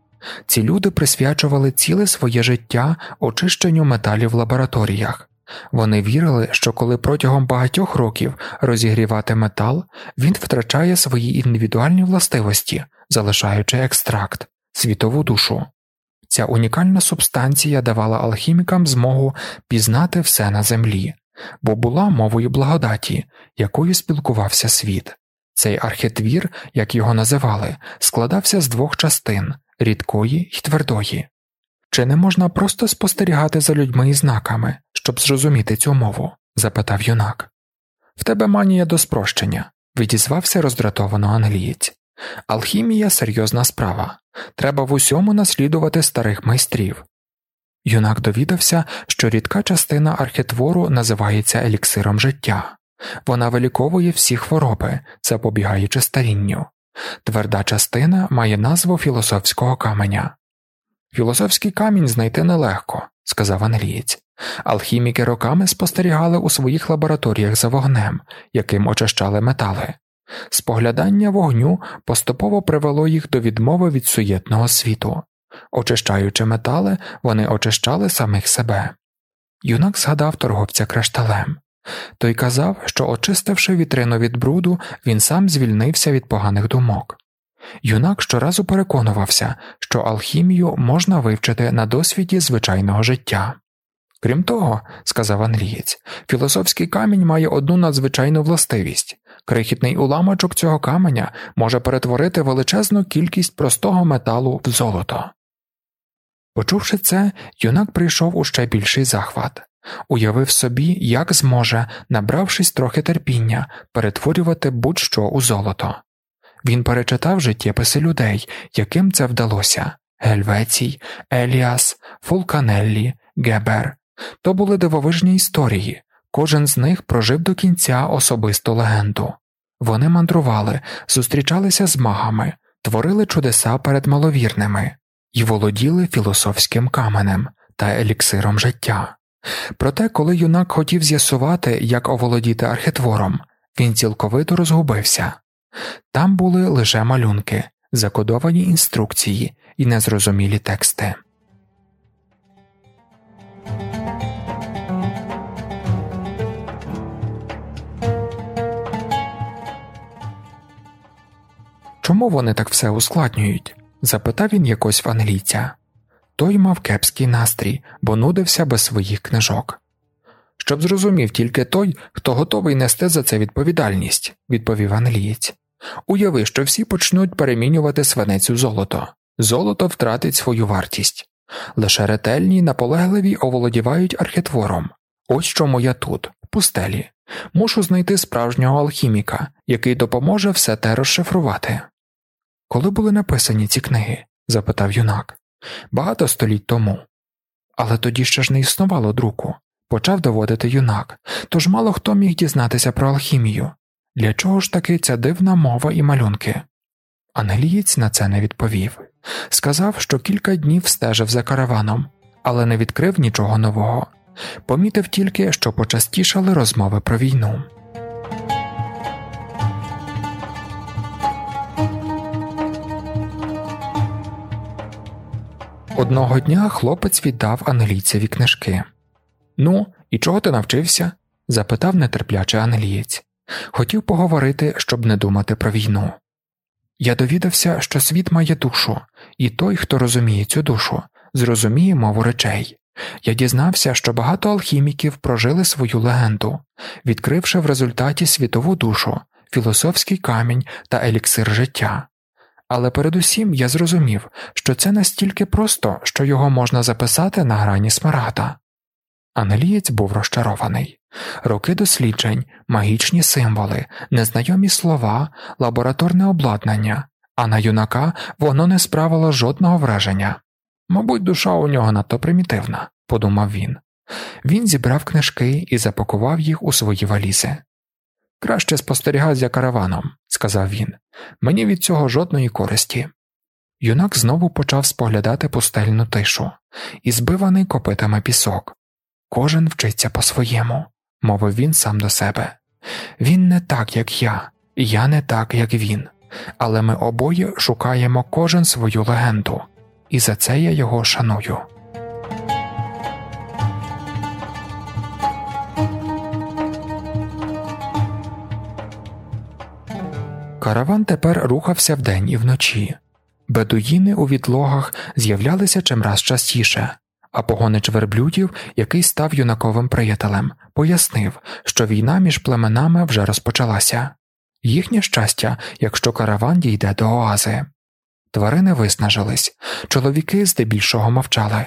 Ці люди присвячували ціле своє життя очищенню металів в лабораторіях. Вони вірили, що коли протягом багатьох років розігрівати метал, він втрачає свої індивідуальні властивості, залишаючи екстракт, світову душу. Ця унікальна субстанція давала алхімікам змогу пізнати все на землі, бо була мовою благодаті, якою спілкувався світ. Цей архітвір, як його називали, складався з двох частин рідкої й твердої. Чи не можна просто спостерігати за людьми і знаками, щоб зрозуміти цю мову? запитав юнак. В тебе манія до спрощення, відізвався роздратовано англієць. Алхімія серйозна справа, треба в усьому наслідувати старих майстрів. Юнак довідався, що рідка частина архітвору називається еліксиром життя, вона виліковує всі хвороби, запобігаючи старінню. Тверда частина має назву філософського каменя. Філософський камінь знайти нелегко, сказав англієць. Алхіміки роками спостерігали у своїх лабораторіях за вогнем, яким очищали метали. Споглядання вогню поступово привело їх до відмови від суєтного світу. Очищаючи метали, вони очищали самих себе. Юнак згадав торговця кришталем. Той казав, що, очистивши вітрину від бруду, він сам звільнився від поганих думок. Юнак щоразу переконувався, що алхімію можна вивчити на досвіді звичайного життя. Крім того, сказав англієць, філософський камінь має одну надзвичайну властивість крихітний уламочок цього каменя може перетворити величезну кількість простого металу в золото. Почувши це, юнак прийшов у ще більший захват, уявив собі, як зможе, набравшись трохи терпіння, перетворювати будь що у золото. Він перечитав життєписи людей, яким це вдалося Гельвецій, Еліас, Фулканеллі, Гебер. То були дивовижні історії, кожен з них прожив до кінця особисту легенду. Вони мандрували, зустрічалися з магами, творили чудеса перед маловірними і володіли філософським каменем та еліксиром життя. Проте, коли юнак хотів з'ясувати, як оволодіти архітвором, він цілковито розгубився. Там були лише малюнки, закодовані інструкції і незрозумілі тексти. Чому вони так все ускладнюють? запитав він якось в англійця. Той мав кепський настрій, бо нудився без своїх книжок. Щоб зрозумів тільки той, хто готовий нести за це відповідальність, відповів англієць. Уяви, що всі почнуть перемінювати свинець у золото, золото втратить свою вартість. Лише ретельні, наполегливі оволодівають архітвором. Ось чому я тут, пустелі. Мушу знайти справжнього алхіміка, який допоможе все те розшифрувати. Коли були написані ці книги? запитав юнак. Багато століть тому. Але тоді ще ж не існувало друку, почав доводити юнак, тож мало хто міг дізнатися про алхімію. Для чого ж таки ця дивна мова і малюнки? Англієць на це не відповів. Сказав, що кілька днів стежив за караваном, але не відкрив нічого нового. Помітив тільки, що почастішали розмови про війну. Одного дня хлопець віддав англійцеві книжки. Ну, і чого ти навчився? запитав нетерпляче англієць. Хотів поговорити, щоб не думати про війну. Я довідався, що світ має душу, і той, хто розуміє цю душу, зрозуміє мову речей. Я дізнався, що багато алхіміків прожили свою легенду, відкривши в результаті світову душу, філософський камінь та еліксир життя. Але передусім я зрозумів, що це настільки просто, що його можна записати на грані смарагда. Англієць був розчарований роки досліджень, магічні символи, незнайомі слова, лабораторне обладнання, а на юнака воно не справило жодного враження. Мабуть, душа у нього надто примітивна, подумав він. Він зібрав книжки і запакував їх у свої валізи. Краще спостерігай за караваном, сказав він, мені від цього жодної користі. Юнак знову почав споглядати пустельну тишу і збиваний копитами пісок. Кожен вчиться по-своєму, мовив він сам до себе. Він не так, як я, я не так, як він, але ми обоє шукаємо кожен свою легенду, і за це я його шаную. Караван тепер рухався вдень і вночі. Бедуїни у відлогах з'являлися чимраз частіше, а погонич верблюдів, який став юнаковим приятелем, пояснив, що війна між племенами вже розпочалася їхнє щастя, якщо караван дійде до оази. Тварини виснажились, чоловіки здебільшого мовчали.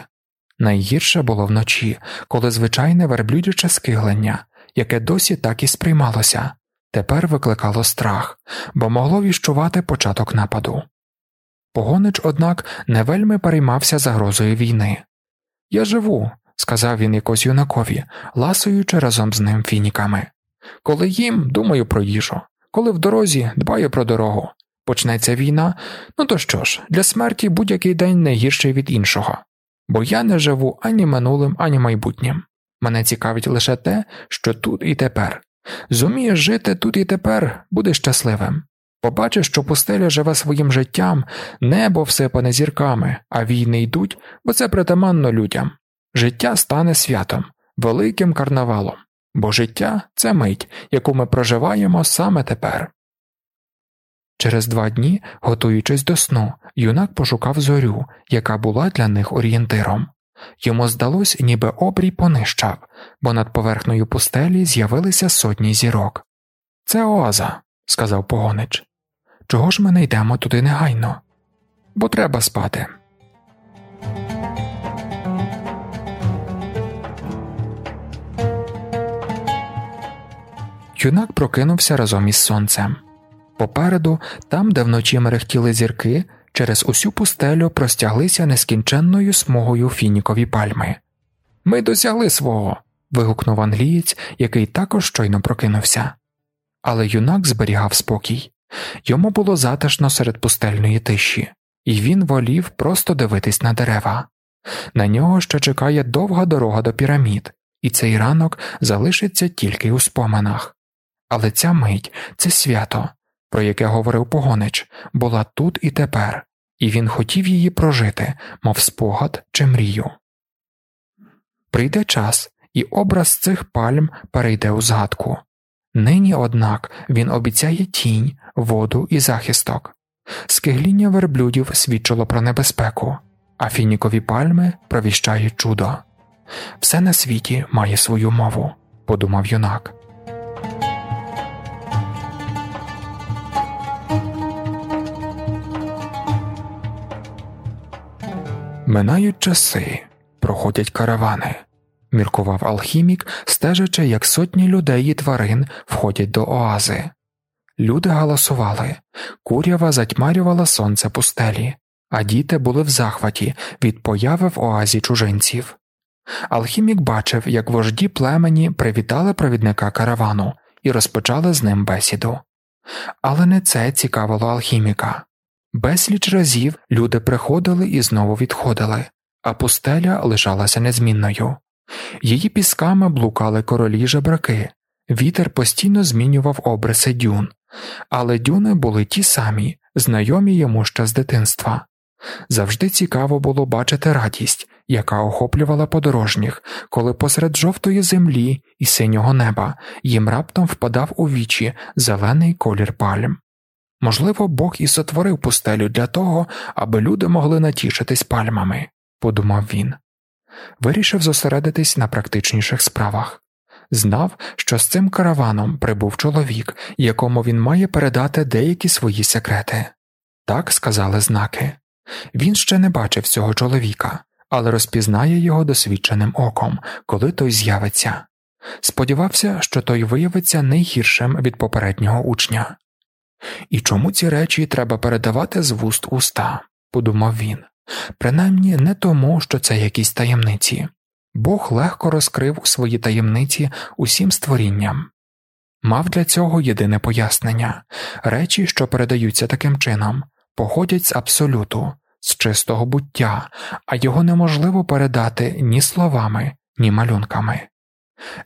Найгірше було вночі, коли звичайне верблюдяче скиглення, яке досі так і сприймалося, тепер викликало страх, бо могло віщувати початок нападу. Погонич, однак, не вельми переймався загрозою війни. Я живу, сказав він якось юнакові, ласуючи разом з ним фініками. Коли їм, думаю про їжу, коли в дорозі дбаю про дорогу. Почнеться війна, ну то що ж, для смерті будь-який день не гірший від іншого, бо я не живу ані минулим, ані майбутнім. Мене цікавить лише те, що тут і тепер. Зумієш жити тут і тепер, будеш щасливим. Побачиш, що пустеля живе своїм життям, небо всипане зірками, а війни йдуть, бо це притаманно людям. Життя стане святом, великим карнавалом, бо життя це мить, яку ми проживаємо саме тепер. Через два дні, готуючись до сну, юнак пошукав зорю, яка була для них орієнтиром. Йому здалось, ніби обрій понищав, бо над поверхнею пустелі з'явилися сотні зірок. Це оаза, сказав погонич. Чого ж ми не йдемо туди негайно? Бо треба спати. Юнак прокинувся разом із сонцем. Попереду, там, де вночі мерехтіли зірки, через усю пустелю простяглися нескінченною смугою фінікові пальми. Ми досягли свого. вигукнув англієць, який також щойно прокинувся. Але юнак зберігав спокій йому було затишно серед пустельної тиші, і він волів просто дивитись на дерева. На нього ще чекає довга дорога до пірамід, і цей ранок залишиться тільки у споминах. Але ця мить, це свято, про яке говорив погонич, була тут і тепер, і він хотів її прожити, мов спогад чи мрію. Прийде час, і образ цих пальм перейде у згадку. Нині, однак, він обіцяє тінь, воду і захисток. Скигління верблюдів свідчило про небезпеку, а фінікові пальми провіщають чудо. Все на світі має свою мову, подумав юнак. Минають часи, проходять каравани, міркував алхімік, стежачи, як сотні людей і тварин входять до оази. Люди галасували, курява затьмарювала сонце пустелі, а діти були в захваті від появи в оазі чужинців. Алхімік бачив, як вожді племені привітали провідника каравану і розпочали з ним бесіду. Але не це цікавило алхіміка. Безліч разів люди приходили і знову відходили, а пустеля лишалася незмінною. Її пісками блукали королі жебраки, вітер постійно змінював обриси дюн, але дюни були ті самі, знайомі йому ще з дитинства. Завжди цікаво було бачити радість, яка охоплювала подорожніх, коли посеред жовтої землі і синього неба їм раптом впадав у вічі зелений колір пальм. Можливо, Бог і сотворив пустелю для того, аби люди могли натішитись пальмами, подумав він. Вирішив зосередитись на практичніших справах. Знав, що з цим караваном прибув чоловік, якому він має передати деякі свої секрети. Так сказали знаки. Він ще не бачив цього чоловіка, але розпізнає його досвідченим оком, коли той з'явиться. Сподівався, що той виявиться найгіршим від попереднього учня. І чому ці речі треба передавати з вуст уста, подумав він, принаймні не тому, що це якісь таємниці. Бог легко розкрив свої таємниці усім створінням. Мав для цього єдине пояснення речі, що передаються таким чином, походять з абсолюту, з чистого буття, а його неможливо передати ні словами, ні малюнками.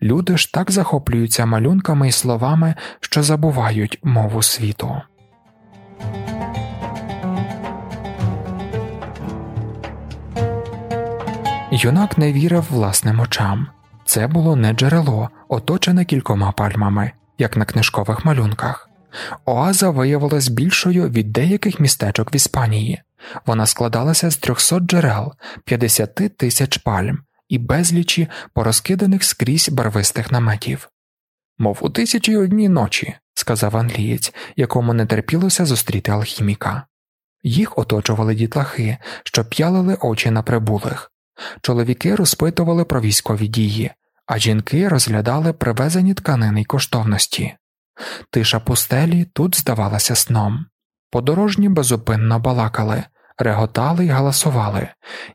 Люди ж так захоплюються малюнками і словами, що забувають мову світу. Юнак не вірив власним очам це було не джерело, оточене кількома пальмами, як на книжкових малюнках. Оаза виявилась більшою від деяких містечок в Іспанії, вона складалася з 300 джерел, 50 тисяч пальм і безлічі порозкиданих скрізь барвистих наметів. Мов у тисячі одній ночі, сказав англієць, якому не терпілося зустріти алхіміка. Їх оточували дітлахи, що п'ялили очі на прибулих. Чоловіки розпитували про військові дії, а жінки розглядали привезені тканини й коштовності. Тиша пустелі тут здавалася сном. Подорожні безупинно балакали, реготали й галасували,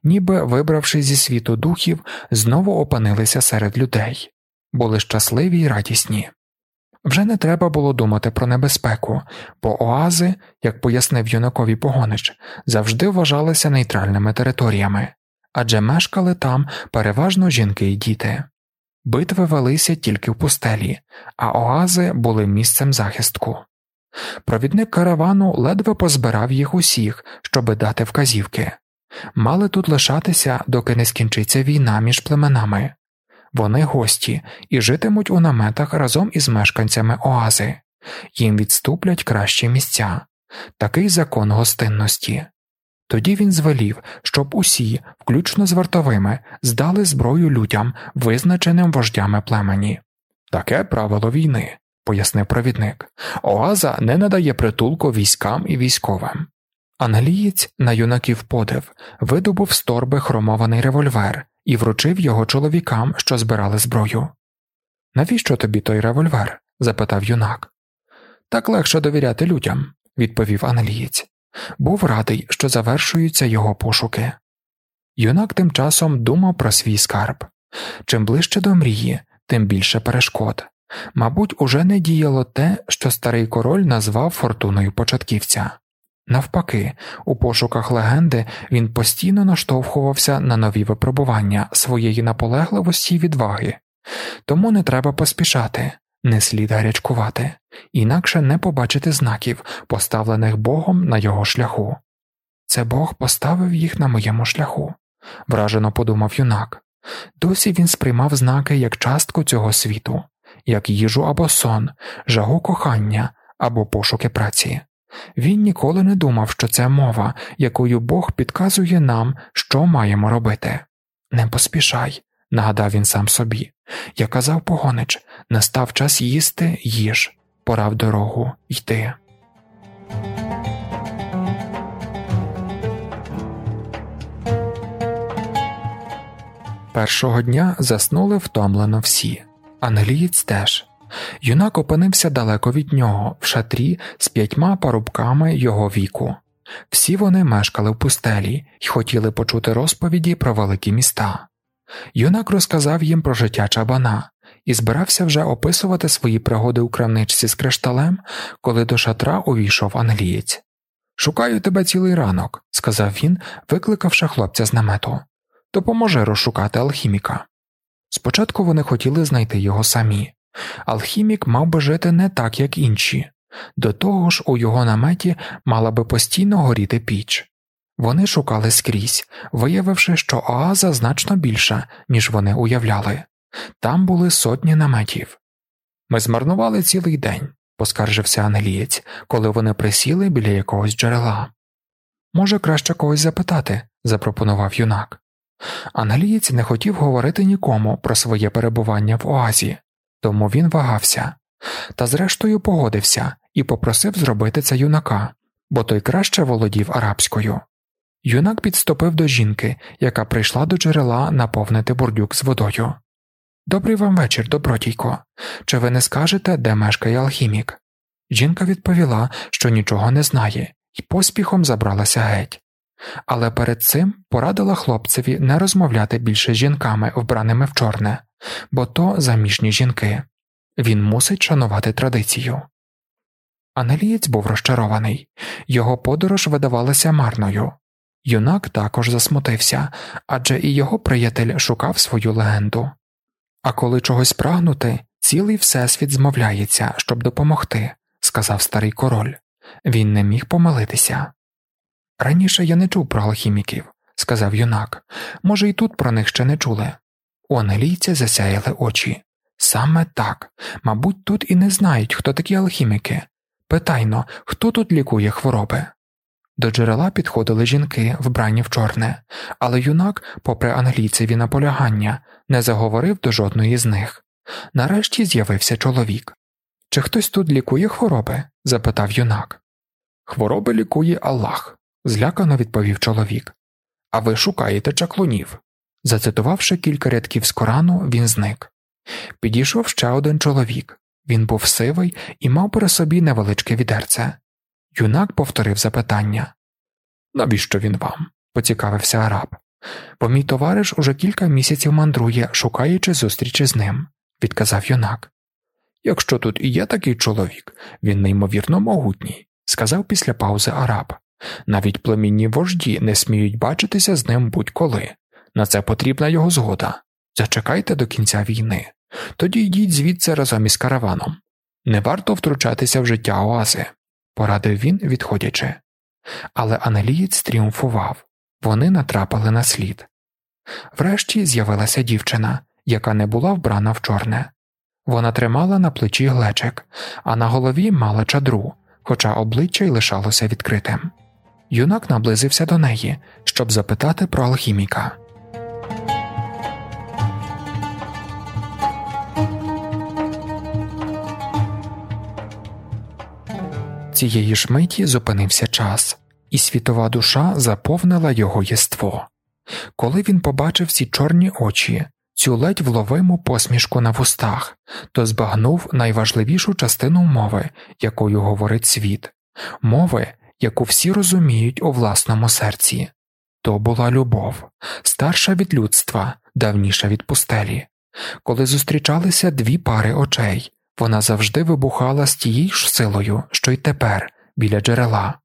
ніби, вибравшись зі світу духів, знову опинилися серед людей, були щасливі й радісні. Вже не треба було думати про небезпеку, бо оази, як пояснив юнакові погонич, завжди вважалися нейтральними територіями, адже мешкали там переважно жінки й діти. Битви велися тільки в пустелі, а оази були місцем захистку. Провідник каравану ледве позбирав їх усіх, щоби дати вказівки, мали тут лишатися, доки не скінчиться війна між племенами. Вони гості і житимуть у наметах разом із мешканцями оази, їм відступлять кращі місця, такий закон гостинності. Тоді він звелів, щоб усі, включно з вартовими, здали зброю людям, визначеним вождями племені. Таке правило війни, пояснив провідник. Оаза не надає притулку військам і військовим. Англієць на юнаків подив видобув з торби хромований револьвер і вручив його чоловікам, що збирали зброю. Навіщо тобі той револьвер? запитав юнак. Так легше довіряти людям, відповів англієць. Був радий, що завершуються його пошуки. Юнак тим часом думав про свій скарб чим ближче до мрії, тим більше перешкод. Мабуть, уже не діяло те, що старий король назвав фортуною початківця. Навпаки, у пошуках легенди він постійно наштовхувався на нові випробування своєї наполегливості й відваги, тому не треба поспішати, не слід гарячкувати, інакше не побачити знаків, поставлених Богом на його шляху. Це Бог поставив їх на моєму шляху, вражено подумав юнак. Досі він сприймав знаки як частку цього світу, як їжу або сон, жагу кохання або пошуки праці. Він ніколи не думав, що це мова, якою Бог підказує нам, що маємо робити. Не поспішай, нагадав він сам собі. Я казав погонич, настав час їсти, їж, пора в дорогу йти. Першого дня заснули втомлено всі, англієць теж. Юнак опинився далеко від нього, в шатрі з п'ятьма парубками його віку. Всі вони мешкали в пустелі і хотіли почути розповіді про великі міста. Юнак розказав їм про життя чабана і збирався вже описувати свої пригоди у крамничці з кришталем, коли до шатра увійшов англієць. Шукаю тебе цілий ранок, сказав він, викликавши хлопця з намету. Допоможи розшукати алхіміка. Спочатку вони хотіли знайти його самі, Алхімік мав би жити не так, як інші, до того ж, у його наметі мала би постійно горіти піч. Вони шукали скрізь, виявивши, що оаза значно більша, ніж вони уявляли там були сотні наметів. Ми змарнували цілий день, поскаржився англієць, коли вони присіли біля якогось джерела. Може, краще когось запитати, запропонував юнак. Англієць не хотів говорити нікому про своє перебування в оазі, тому він вагався, та зрештою погодився і попросив зробити це юнака, бо той краще володів арабською. Юнак підступив до жінки, яка прийшла до джерела наповнити бурдюк з водою. Добрий вам вечір, добродійко. Чи ви не скажете, де мешкає алхімік? Жінка відповіла, що нічого не знає, і поспіхом забралася геть. Але перед цим порадила хлопцеві не розмовляти більше з жінками, вбраними в чорне, бо то заміжні жінки, він мусить шанувати традицію. Анелієць був розчарований, його подорож видавалася марною. Юнак також засмутився, адже і його приятель шукав свою легенду. А коли чогось прагнути, цілий всесвіт змовляється, щоб допомогти, сказав старий король. Він не міг помилитися. Раніше я не чув про алхіміків, сказав юнак. Може, і тут про них ще не чули. У англійця засяяли очі. Саме так, мабуть, тут і не знають, хто такі алхіміки. Питайно, хто тут лікує хвороби. До джерела підходили жінки, вбрані в чорне, але юнак, попри англійцеві наполягання, не заговорив до жодної з них. Нарешті з'явився чоловік. Чи хтось тут лікує хвороби? запитав юнак. Хвороби лікує Аллах, злякано відповів чоловік. А ви шукаєте чаклунів. Зацитувавши кілька рядків з Корану, він зник. Підійшов ще один чоловік. Він був сивий і мав при собі невеличке відерце. Юнак повторив запитання навіщо він вам? поцікавився араб. Бо мій товариш уже кілька місяців мандрує, шукаючи зустрічі з ним, відказав юнак. Якщо тут і є такий чоловік, він неймовірно могутній, сказав після паузи араб. Навіть племінні вожді не сміють бачитися з ним будь-коли. На це потрібна його згода. Зачекайте до кінця війни, тоді йдіть звідси разом із караваном. Не варто втручатися в життя оази, порадив він, відходячи. Але анелієць тріумфував вони натрапили на слід. Врешті з'явилася дівчина, яка не була вбрана в чорне. Вона тримала на плечі глечик, а на голові мала чадру, хоча обличчя й лишалося відкритим. Юнак наблизився до неї, щоб запитати про алхіміка. Цієї ж миті зупинився час, і світова душа заповнила його єство. Коли він побачив ці чорні очі, цю ледь вловиму посмішку на вустах, то збагнув найважливішу частину мови, якою говорить світ, мови, яку всі розуміють у власному серці. То була любов, старша від людства, давніша від пустелі. Коли зустрічалися дві пари очей, вона завжди вибухала з тією ж силою, що й тепер, біля джерела.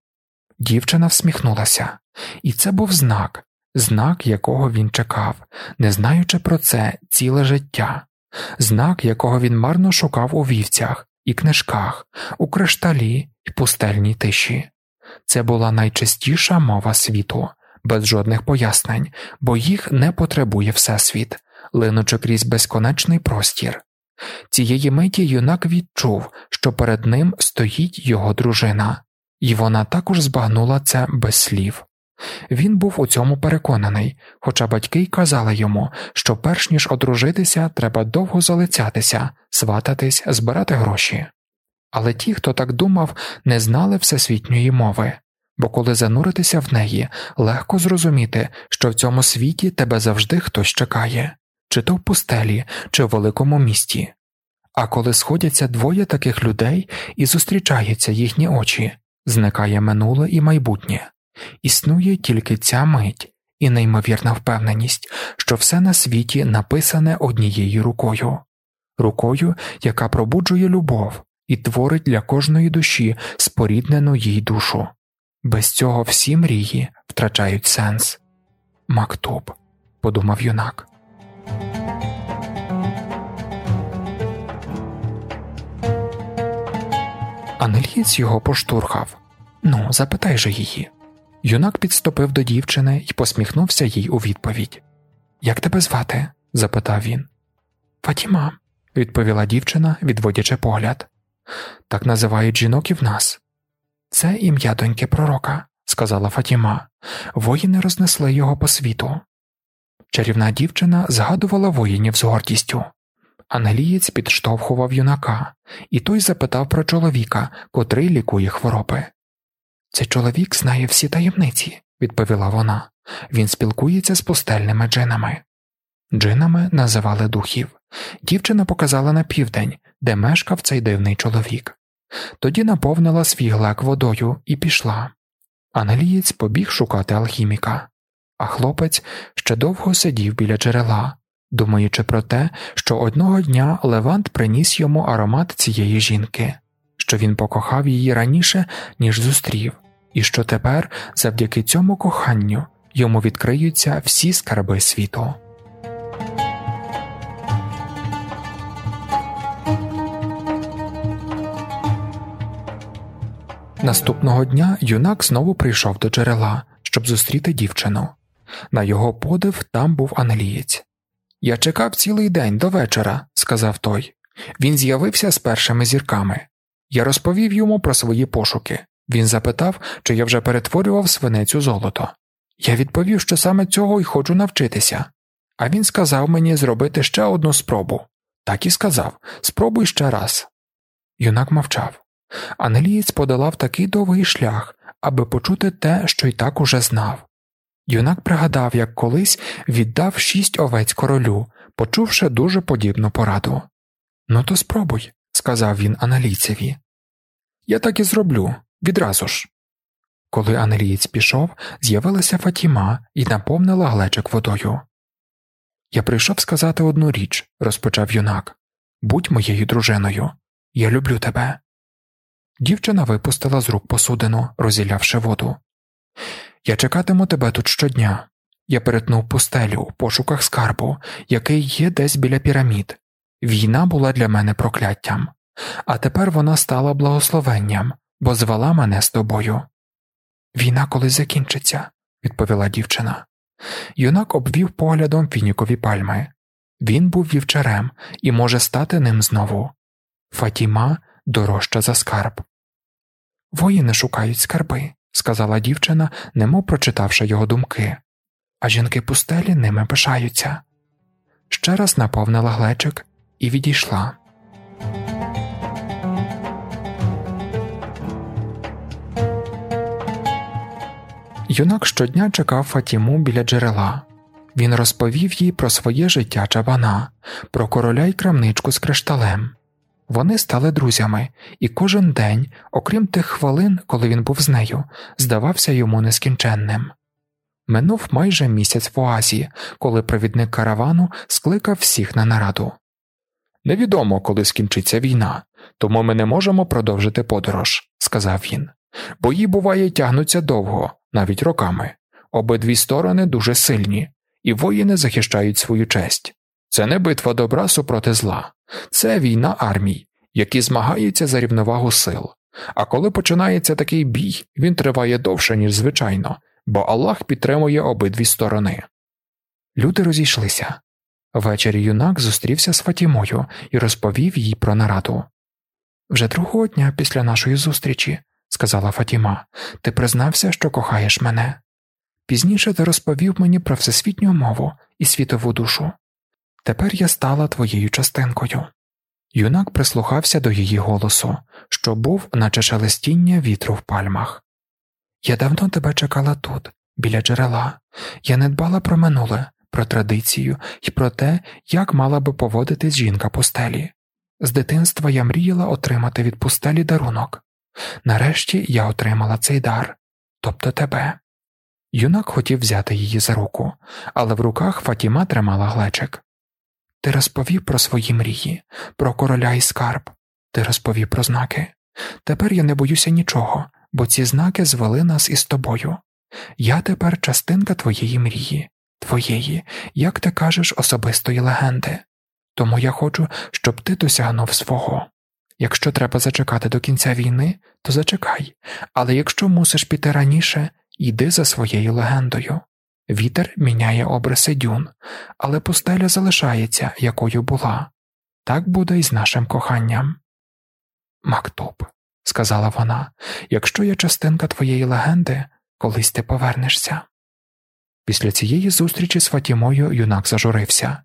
Дівчина всміхнулася, і це був знак, знак, якого він чекав, не знаючи про це ціле життя, знак, якого він марно шукав у вівцях і книжках, у кришталі і пустельній тиші. Це була найчистіша мова світу, без жодних пояснень, бо їх не потребує Всесвіт, линучи крізь безконечний простір. Цієї миті юнак відчув, що перед ним стоїть його дружина, і вона також збагнула це без слів. Він був у цьому переконаний, хоча батьки й казали йому, що перш ніж одружитися, треба довго залицятися, свататись, збирати гроші. Але ті, хто так думав, не знали всесвітньої мови, бо коли зануритися в неї, легко зрозуміти, що в цьому світі тебе завжди хтось чекає, чи то в пустелі, чи в великому місті. А коли сходяться двоє таких людей і зустрічаються їхні очі, зникає минуле і майбутнє, існує тільки ця мить і неймовірна впевненість, що все на світі написане однією рукою, рукою, яка пробуджує любов і творить для кожної душі споріднену їй душу. Без цього всі мрії втрачають сенс. Мактуб, подумав юнак. Англієць його поштурхав Ну, запитай же її. Юнак підступив до дівчини і посміхнувся їй у відповідь. Як тебе звати? запитав він. Фатіма, відповіла дівчина, відводячи погляд. Так називають жінок і в нас. Це ім'я доньки пророка, сказала Фатіма. Воїни рознесли його по світу. Чарівна дівчина згадувала воїнів з гордістю. Англієць підштовхував юнака, і той запитав про чоловіка, котрий лікує хвороби. Цей чоловік знає всі таємниці, відповіла вона. Він спілкується з пустельними джинами. Джинами називали духів. Дівчина показала на південь, де мешкав цей дивний чоловік. Тоді наповнила свій глек водою і пішла. Англієць побіг шукати алхіміка, а хлопець ще довго сидів біля джерела, думаючи про те, що одного дня Левант приніс йому аромат цієї жінки, що він покохав її раніше, ніж зустрів, і що тепер, завдяки цьому коханню, йому відкриються всі скарби світу. Наступного дня юнак знову прийшов до джерела, щоб зустріти дівчину. На його подив там був англієць. Я чекав цілий день до вечора, сказав той. Він з'явився з першими зірками. Я розповів йому про свої пошуки. Він запитав, чи я вже перетворював свинець у золото. Я відповів, що саме цього й хочу навчитися, а він сказав мені зробити ще одну спробу. Так і сказав спробуй ще раз. Юнак мовчав. Англієць подолав такий довгий шлях, аби почути те, що й так уже знав. Юнак пригадав, як колись віддав шість овець королю, почувши дуже подібну пораду. Ну, то спробуй, сказав він англійцеві. Я так і зроблю відразу ж. Коли англієць пішов, з'явилася Фатіма і наповнила глечик водою. Я прийшов сказати одну річ, розпочав юнак будь моєю дружиною, я люблю тебе. Дівчина випустила з рук посудину, розілявши воду. Я чекатиму тебе тут щодня. Я перетнув пустелю в пошуках скарбу, який є десь біля пірамід. Війна була для мене прокляттям, а тепер вона стала благословенням, бо звела мене з тобою. Війна колись закінчиться, відповіла дівчина. Юнак обвів поглядом фінікові пальми. Він був вівчарем і може стати ним знову. Фатіма дорожча за скарб. Воїни шукають скарби, сказала дівчина, немов прочитавши його думки, а жінки пустелі ними пишаються. Ще раз наповнила глечик і відійшла. Юнак щодня чекав Фатіму біля джерела. Він розповів їй про своє життя чабана, про короля й крамничку з кришталем. Вони стали друзями, і кожен день, окрім тих хвилин, коли він був з нею, здавався йому нескінченним. Минув майже місяць в оазі, коли провідник каравану скликав всіх на нараду. Невідомо, коли скінчиться війна, тому ми не можемо продовжити подорож, сказав він. Бої, буває, тягнуться довго, навіть роками. Обидві сторони дуже сильні, і воїни захищають свою честь. Це не битва добра супроти зла, це війна армій, які змагаються за рівновагу сил. А коли починається такий бій, він триває довше, ніж звичайно, бо Аллах підтримує обидві сторони. Люди розійшлися. Ввечері юнак зустрівся з Фатімою і розповів їй про нараду. Вже другого дня після нашої зустрічі, сказала Фатіма, ти признався, що кохаєш мене. Пізніше ти розповів мені про всесвітню мову і світову душу. Тепер я стала твоєю частинкою. Юнак прислухався до її голосу, що був, наче шелестіння вітру в пальмах. Я давно тебе чекала тут, біля джерела, я не дбала про минуле, про традицію і про те, як мала би поводитись жінка пустелі. З дитинства я мріяла отримати від пустелі дарунок. Нарешті я отримала цей дар, тобто тебе. Юнак хотів взяти її за руку, але в руках Фатіма тримала глечик. Ти розповів про свої мрії, про короля і скарб, ти розповів про знаки. Тепер я не боюся нічого, бо ці знаки звели нас із тобою. Я тепер частинка твоєї мрії, твоєї, як ти кажеш, особистої легенди. Тому я хочу, щоб ти досягнув свого. Якщо треба зачекати до кінця війни, то зачекай, але якщо мусиш піти раніше, йди за своєю легендою. Вітер міняє обриси дюн, але пустеля залишається, якою була. Так буде і з нашим коханням. Мактуб, сказала вона, якщо я частинка твоєї легенди, колись ти повернешся. Після цієї зустрічі з Фатімою юнак зажурився.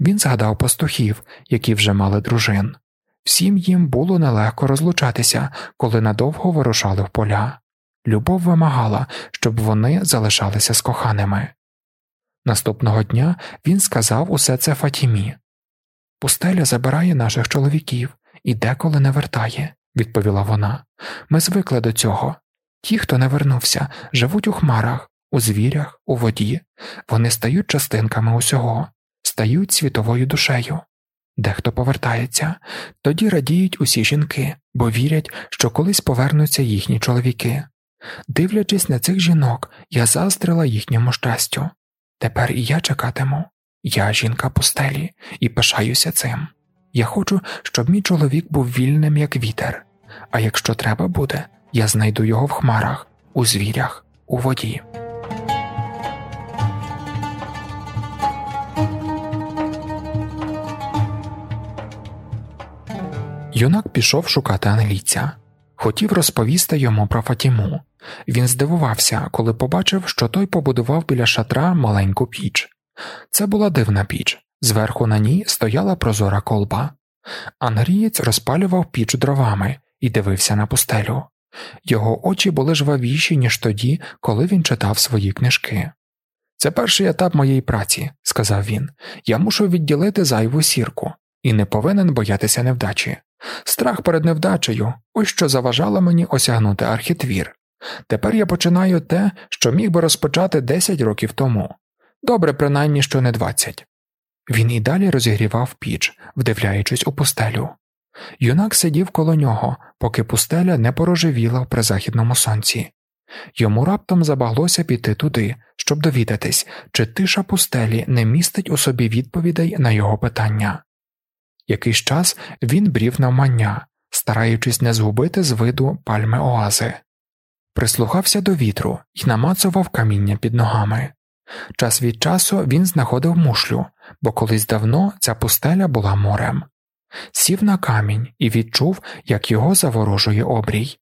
Він згадав пастухів, які вже мали дружин. Всім їм було нелегко розлучатися, коли надовго вирушали в поля. Любов вимагала, щоб вони залишалися з коханими. Наступного дня він сказав усе це Фатімі. Пустеля забирає наших чоловіків і деколи не вертає, відповіла вона. Ми звикли до цього. Ті, хто не вернувся, живуть у хмарах, у звірях, у воді, вони стають частинками усього, стають світовою душею. Дехто повертається, тоді радіють усі жінки, бо вірять, що колись повернуться їхні чоловіки. Дивлячись на цих жінок, я заздрила їхньому щастю. Тепер і я чекатиму. Я жінка пустелі і пишаюся цим. Я хочу, щоб мій чоловік був вільним, як вітер, а якщо треба буде, я знайду його в хмарах, у звірях, у воді. Юнак пішов шукати англійця. Хотів розповісти йому про Фатіму, він здивувався, коли побачив, що той побудував біля шатра маленьку піч. Це була дивна піч, зверху на ній стояла прозора колба. Англієць розпалював піч дровами і дивився на пустелю. Його очі були жвавіші, ніж тоді, коли він читав свої книжки. Це перший етап моєї праці, сказав він. Я мушу відділити зайву сірку і не повинен боятися невдачі. Страх перед невдачею ось що заважало мені осягнути архітвір. Тепер я починаю те, що міг би розпочати 10 років тому. Добре, принаймні, що не 20. Він і далі розігрівав піч, вдивляючись у пустелю. Юнак сидів коло нього, поки пустеля не порожевіла в призахідному сонці. Йому раптом забаглося піти туди, щоб довідатись, чи тиша пустелі не містить у собі відповідей на його питання. Якийсь час він брів навмання, стараючись не згубити з виду пальми оази, прислухався до вітру і намацував каміння під ногами. Час від часу він знаходив мушлю, бо колись давно ця пустеля була морем. Сів на камінь і відчув, як його заворожує обрій,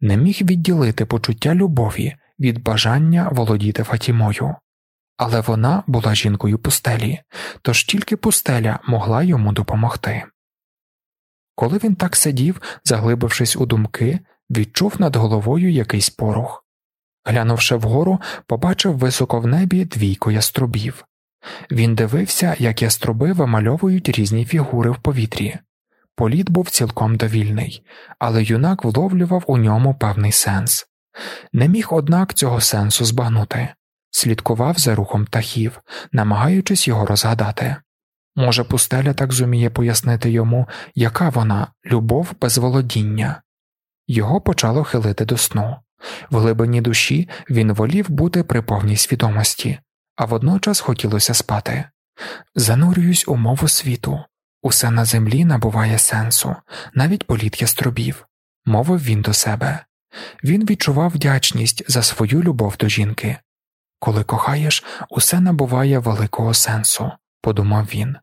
не міг відділити почуття любові від бажання володіти Фатімою, але вона була жінкою пустелі, тож тільки пустеля могла йому допомогти. Коли він так сидів, заглибившись у думки, відчув над головою якийсь порох. Глянувши вгору, побачив високо в небі двійко яструбів. Він дивився, як яструби вимальовують різні фігури в повітрі. Політ був цілком довільний, але юнак вловлював у ньому певний сенс. Не міг, однак, цього сенсу збагнути, слідкував за рухом птахів, намагаючись його розгадати. Може, пустеля так зуміє пояснити йому, яка вона любов без володіння. Його почало хилити до сну. В глибині душі він волів бути при повній свідомості, а водночас хотілося спати. Занурююсь у мову світу, усе на землі набуває сенсу, навіть політ яструбів, мовив він до себе. Він відчував вдячність за свою любов до жінки. Коли кохаєш, усе набуває великого сенсу, подумав він.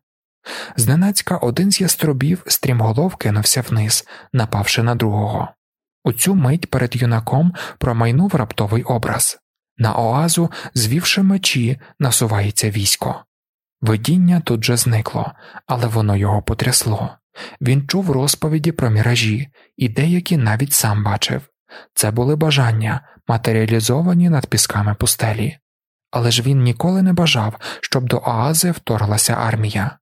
Зненацька один з яструбів стрімголов кинувся вниз, напавши на другого. У цю мить перед юнаком промайнув раптовий образ на оазу, звівши мечі, насувається військо. Видіння тут же зникло, але воно його потрясло. Він чув розповіді про міражі, і деякі навіть сам бачив це були бажання, матеріалізовані над пісками пустелі. Але ж він ніколи не бажав, щоб до оази вторглася армія.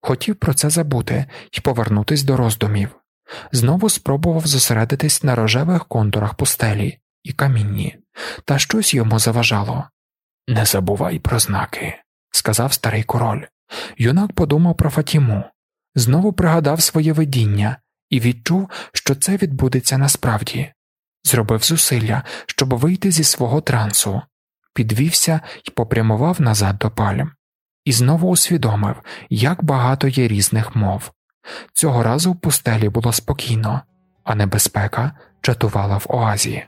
Хотів про це забути і повернутись до роздумів знову спробував зосередитись на рожевих контурах пустелі і камінні, та щось йому заважало. Не забувай про знаки, сказав старий король. Юнак подумав про Фатіму, знову пригадав своє видіння і відчув, що це відбудеться насправді. Зробив зусилля, щоб вийти зі свого трансу, підвівся і попрямував назад до пальм, і знову усвідомив, як багато є різних мов. Цього разу в пустелі було спокійно, а небезпека чатувала в оазі.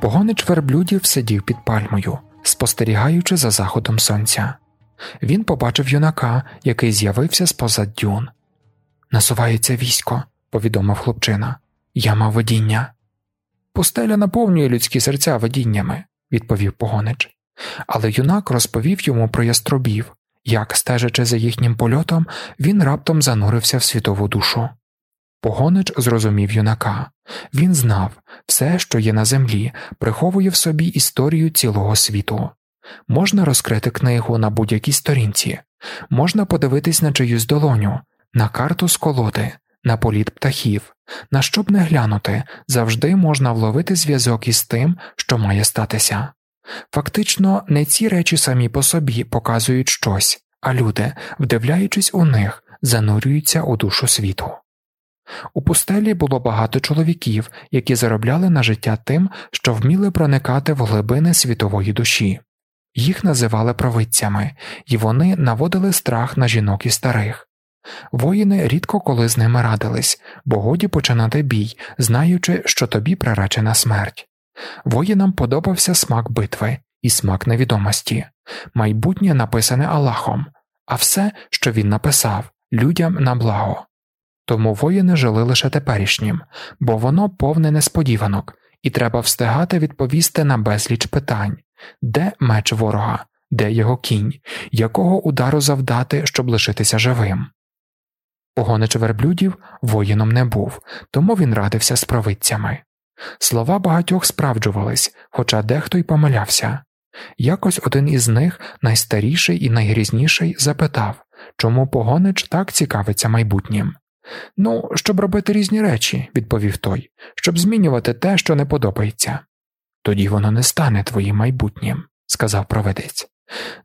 Погонич верблюдів сидів під пальмою, спостерігаючи за заходом сонця. Він побачив юнака, який з'явився з позад дюн. Насувається військо, повідомив хлопчина. Я мав видіння. Пустеля наповнює людські серця видіннями, відповів погонич. Але юнак розповів йому про ястробів, як, стежачи за їхнім польотом, він раптом занурився в світову душу. Погонич зрозумів юнака він знав все, що є на землі, приховує в собі історію цілого світу. Можна розкрити книгу на будь-якій сторінці, можна подивитись на чиюсь долоню, на карту з колоди, на політ птахів, на що б не глянути, завжди можна вловити зв'язок із тим, що має статися. Фактично, не ці речі самі по собі показують щось, а люди, вдивляючись у них, занурюються у душу світу. У пустелі було багато чоловіків, які заробляли на життя тим, що вміли проникати в глибини світової душі, їх називали провидцями, і вони наводили страх на жінок і старих. Воїни рідко коли з ними радились, бо годі починати бій, знаючи, що тобі приречена смерть. Воїнам подобався смак битви, і смак невідомості, майбутнє написане Аллахом, а все, що він написав, людям на благо. Тому воїни жили лише теперішнім, бо воно повне несподіванок, і треба встигати відповісти на безліч питань де меч ворога, де його кінь, якого удару завдати, щоб лишитися живим. Погонич верблюдів воїном не був, тому він радився з провидцями. Слова багатьох справджувались, хоча дехто й помилявся. Якось один із них, найстаріший і найгрізніший, запитав, чому погонич так цікавиться майбутнім. Ну, щоб робити різні речі, відповів той, щоб змінювати те, що не подобається. Тоді воно не стане твоїм майбутнім, сказав провидець.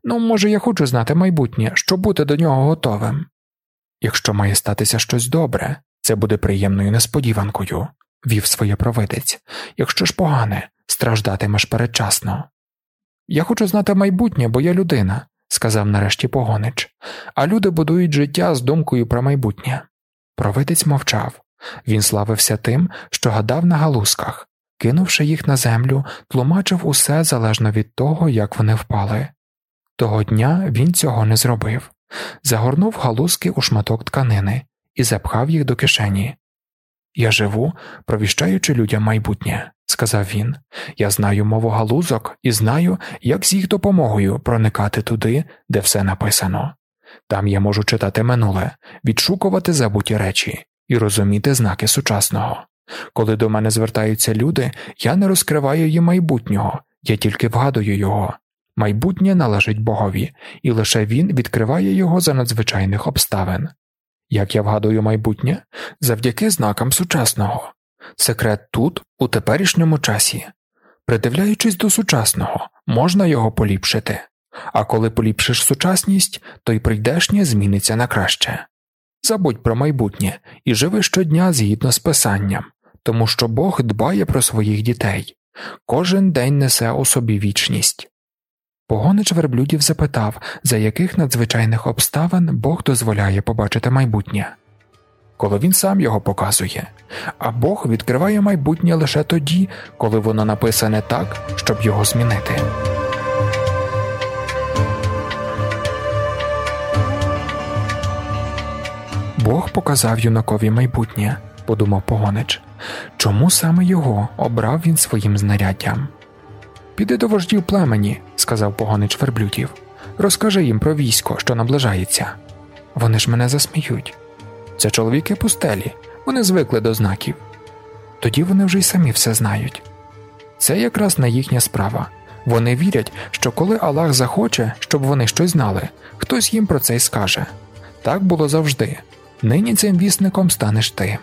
Ну, може, я хочу знати майбутнє, щоб бути до нього готовим. Якщо має статися щось добре, це буде приємною несподіванкою, вів своє провидець. Якщо ж погане, страждатимеш передчасно. Я хочу знати майбутнє, бо я людина, сказав нарешті погонич, а люди будують життя з думкою про майбутнє. Провидець мовчав він славився тим, що гадав на галузках, кинувши їх на землю, тлумачив усе залежно від того, як вони впали. Того дня він цього не зробив, загорнув галузки у шматок тканини і запхав їх до кишені. Я живу, провіщаючи людям майбутнє, сказав він. Я знаю мову галузок і знаю, як з їх допомогою проникати туди, де все написано. Там я можу читати минуле, відшукувати забуті речі і розуміти знаки сучасного. Коли до мене звертаються люди, я не розкриваю їм майбутнього, я тільки вгадую його. Майбутнє належить Богові, і лише він відкриває його за надзвичайних обставин. Як я вгадую майбутнє, завдяки знакам сучасного. Секрет тут, у теперішньому часі. Придивляючись до сучасного, можна його поліпшити, а коли поліпшиш сучасність, то й прийдешнє зміниться на краще. Забудь про майбутнє і живи щодня згідно з писанням, тому що Бог дбає про своїх дітей, кожен день несе у собі вічність. Погонич верблюдів запитав, за яких надзвичайних обставин Бог дозволяє побачити майбутнє. Коли він сам його показує, а Бог відкриває майбутнє лише тоді, коли воно написане так, щоб його змінити. Бог показав юнакові майбутнє, подумав погонич. Чому саме його обрав він своїм знаряддям? Піди до вождів племені, сказав погонич верблюдів. Розкажи їм про військо, що наближається. Вони ж мене засміють. Це чоловіки пустелі, вони звикли до знаків. Тоді вони вже й самі все знають. Це якраз не їхня справа. Вони вірять, що коли Аллах захоче, щоб вони щось знали, хтось їм про це й скаже. Так було завжди. Нині цим вісником станеш ти.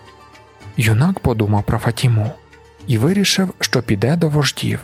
Юнак подумав про Фатіму і вирішив, що піде до вождів.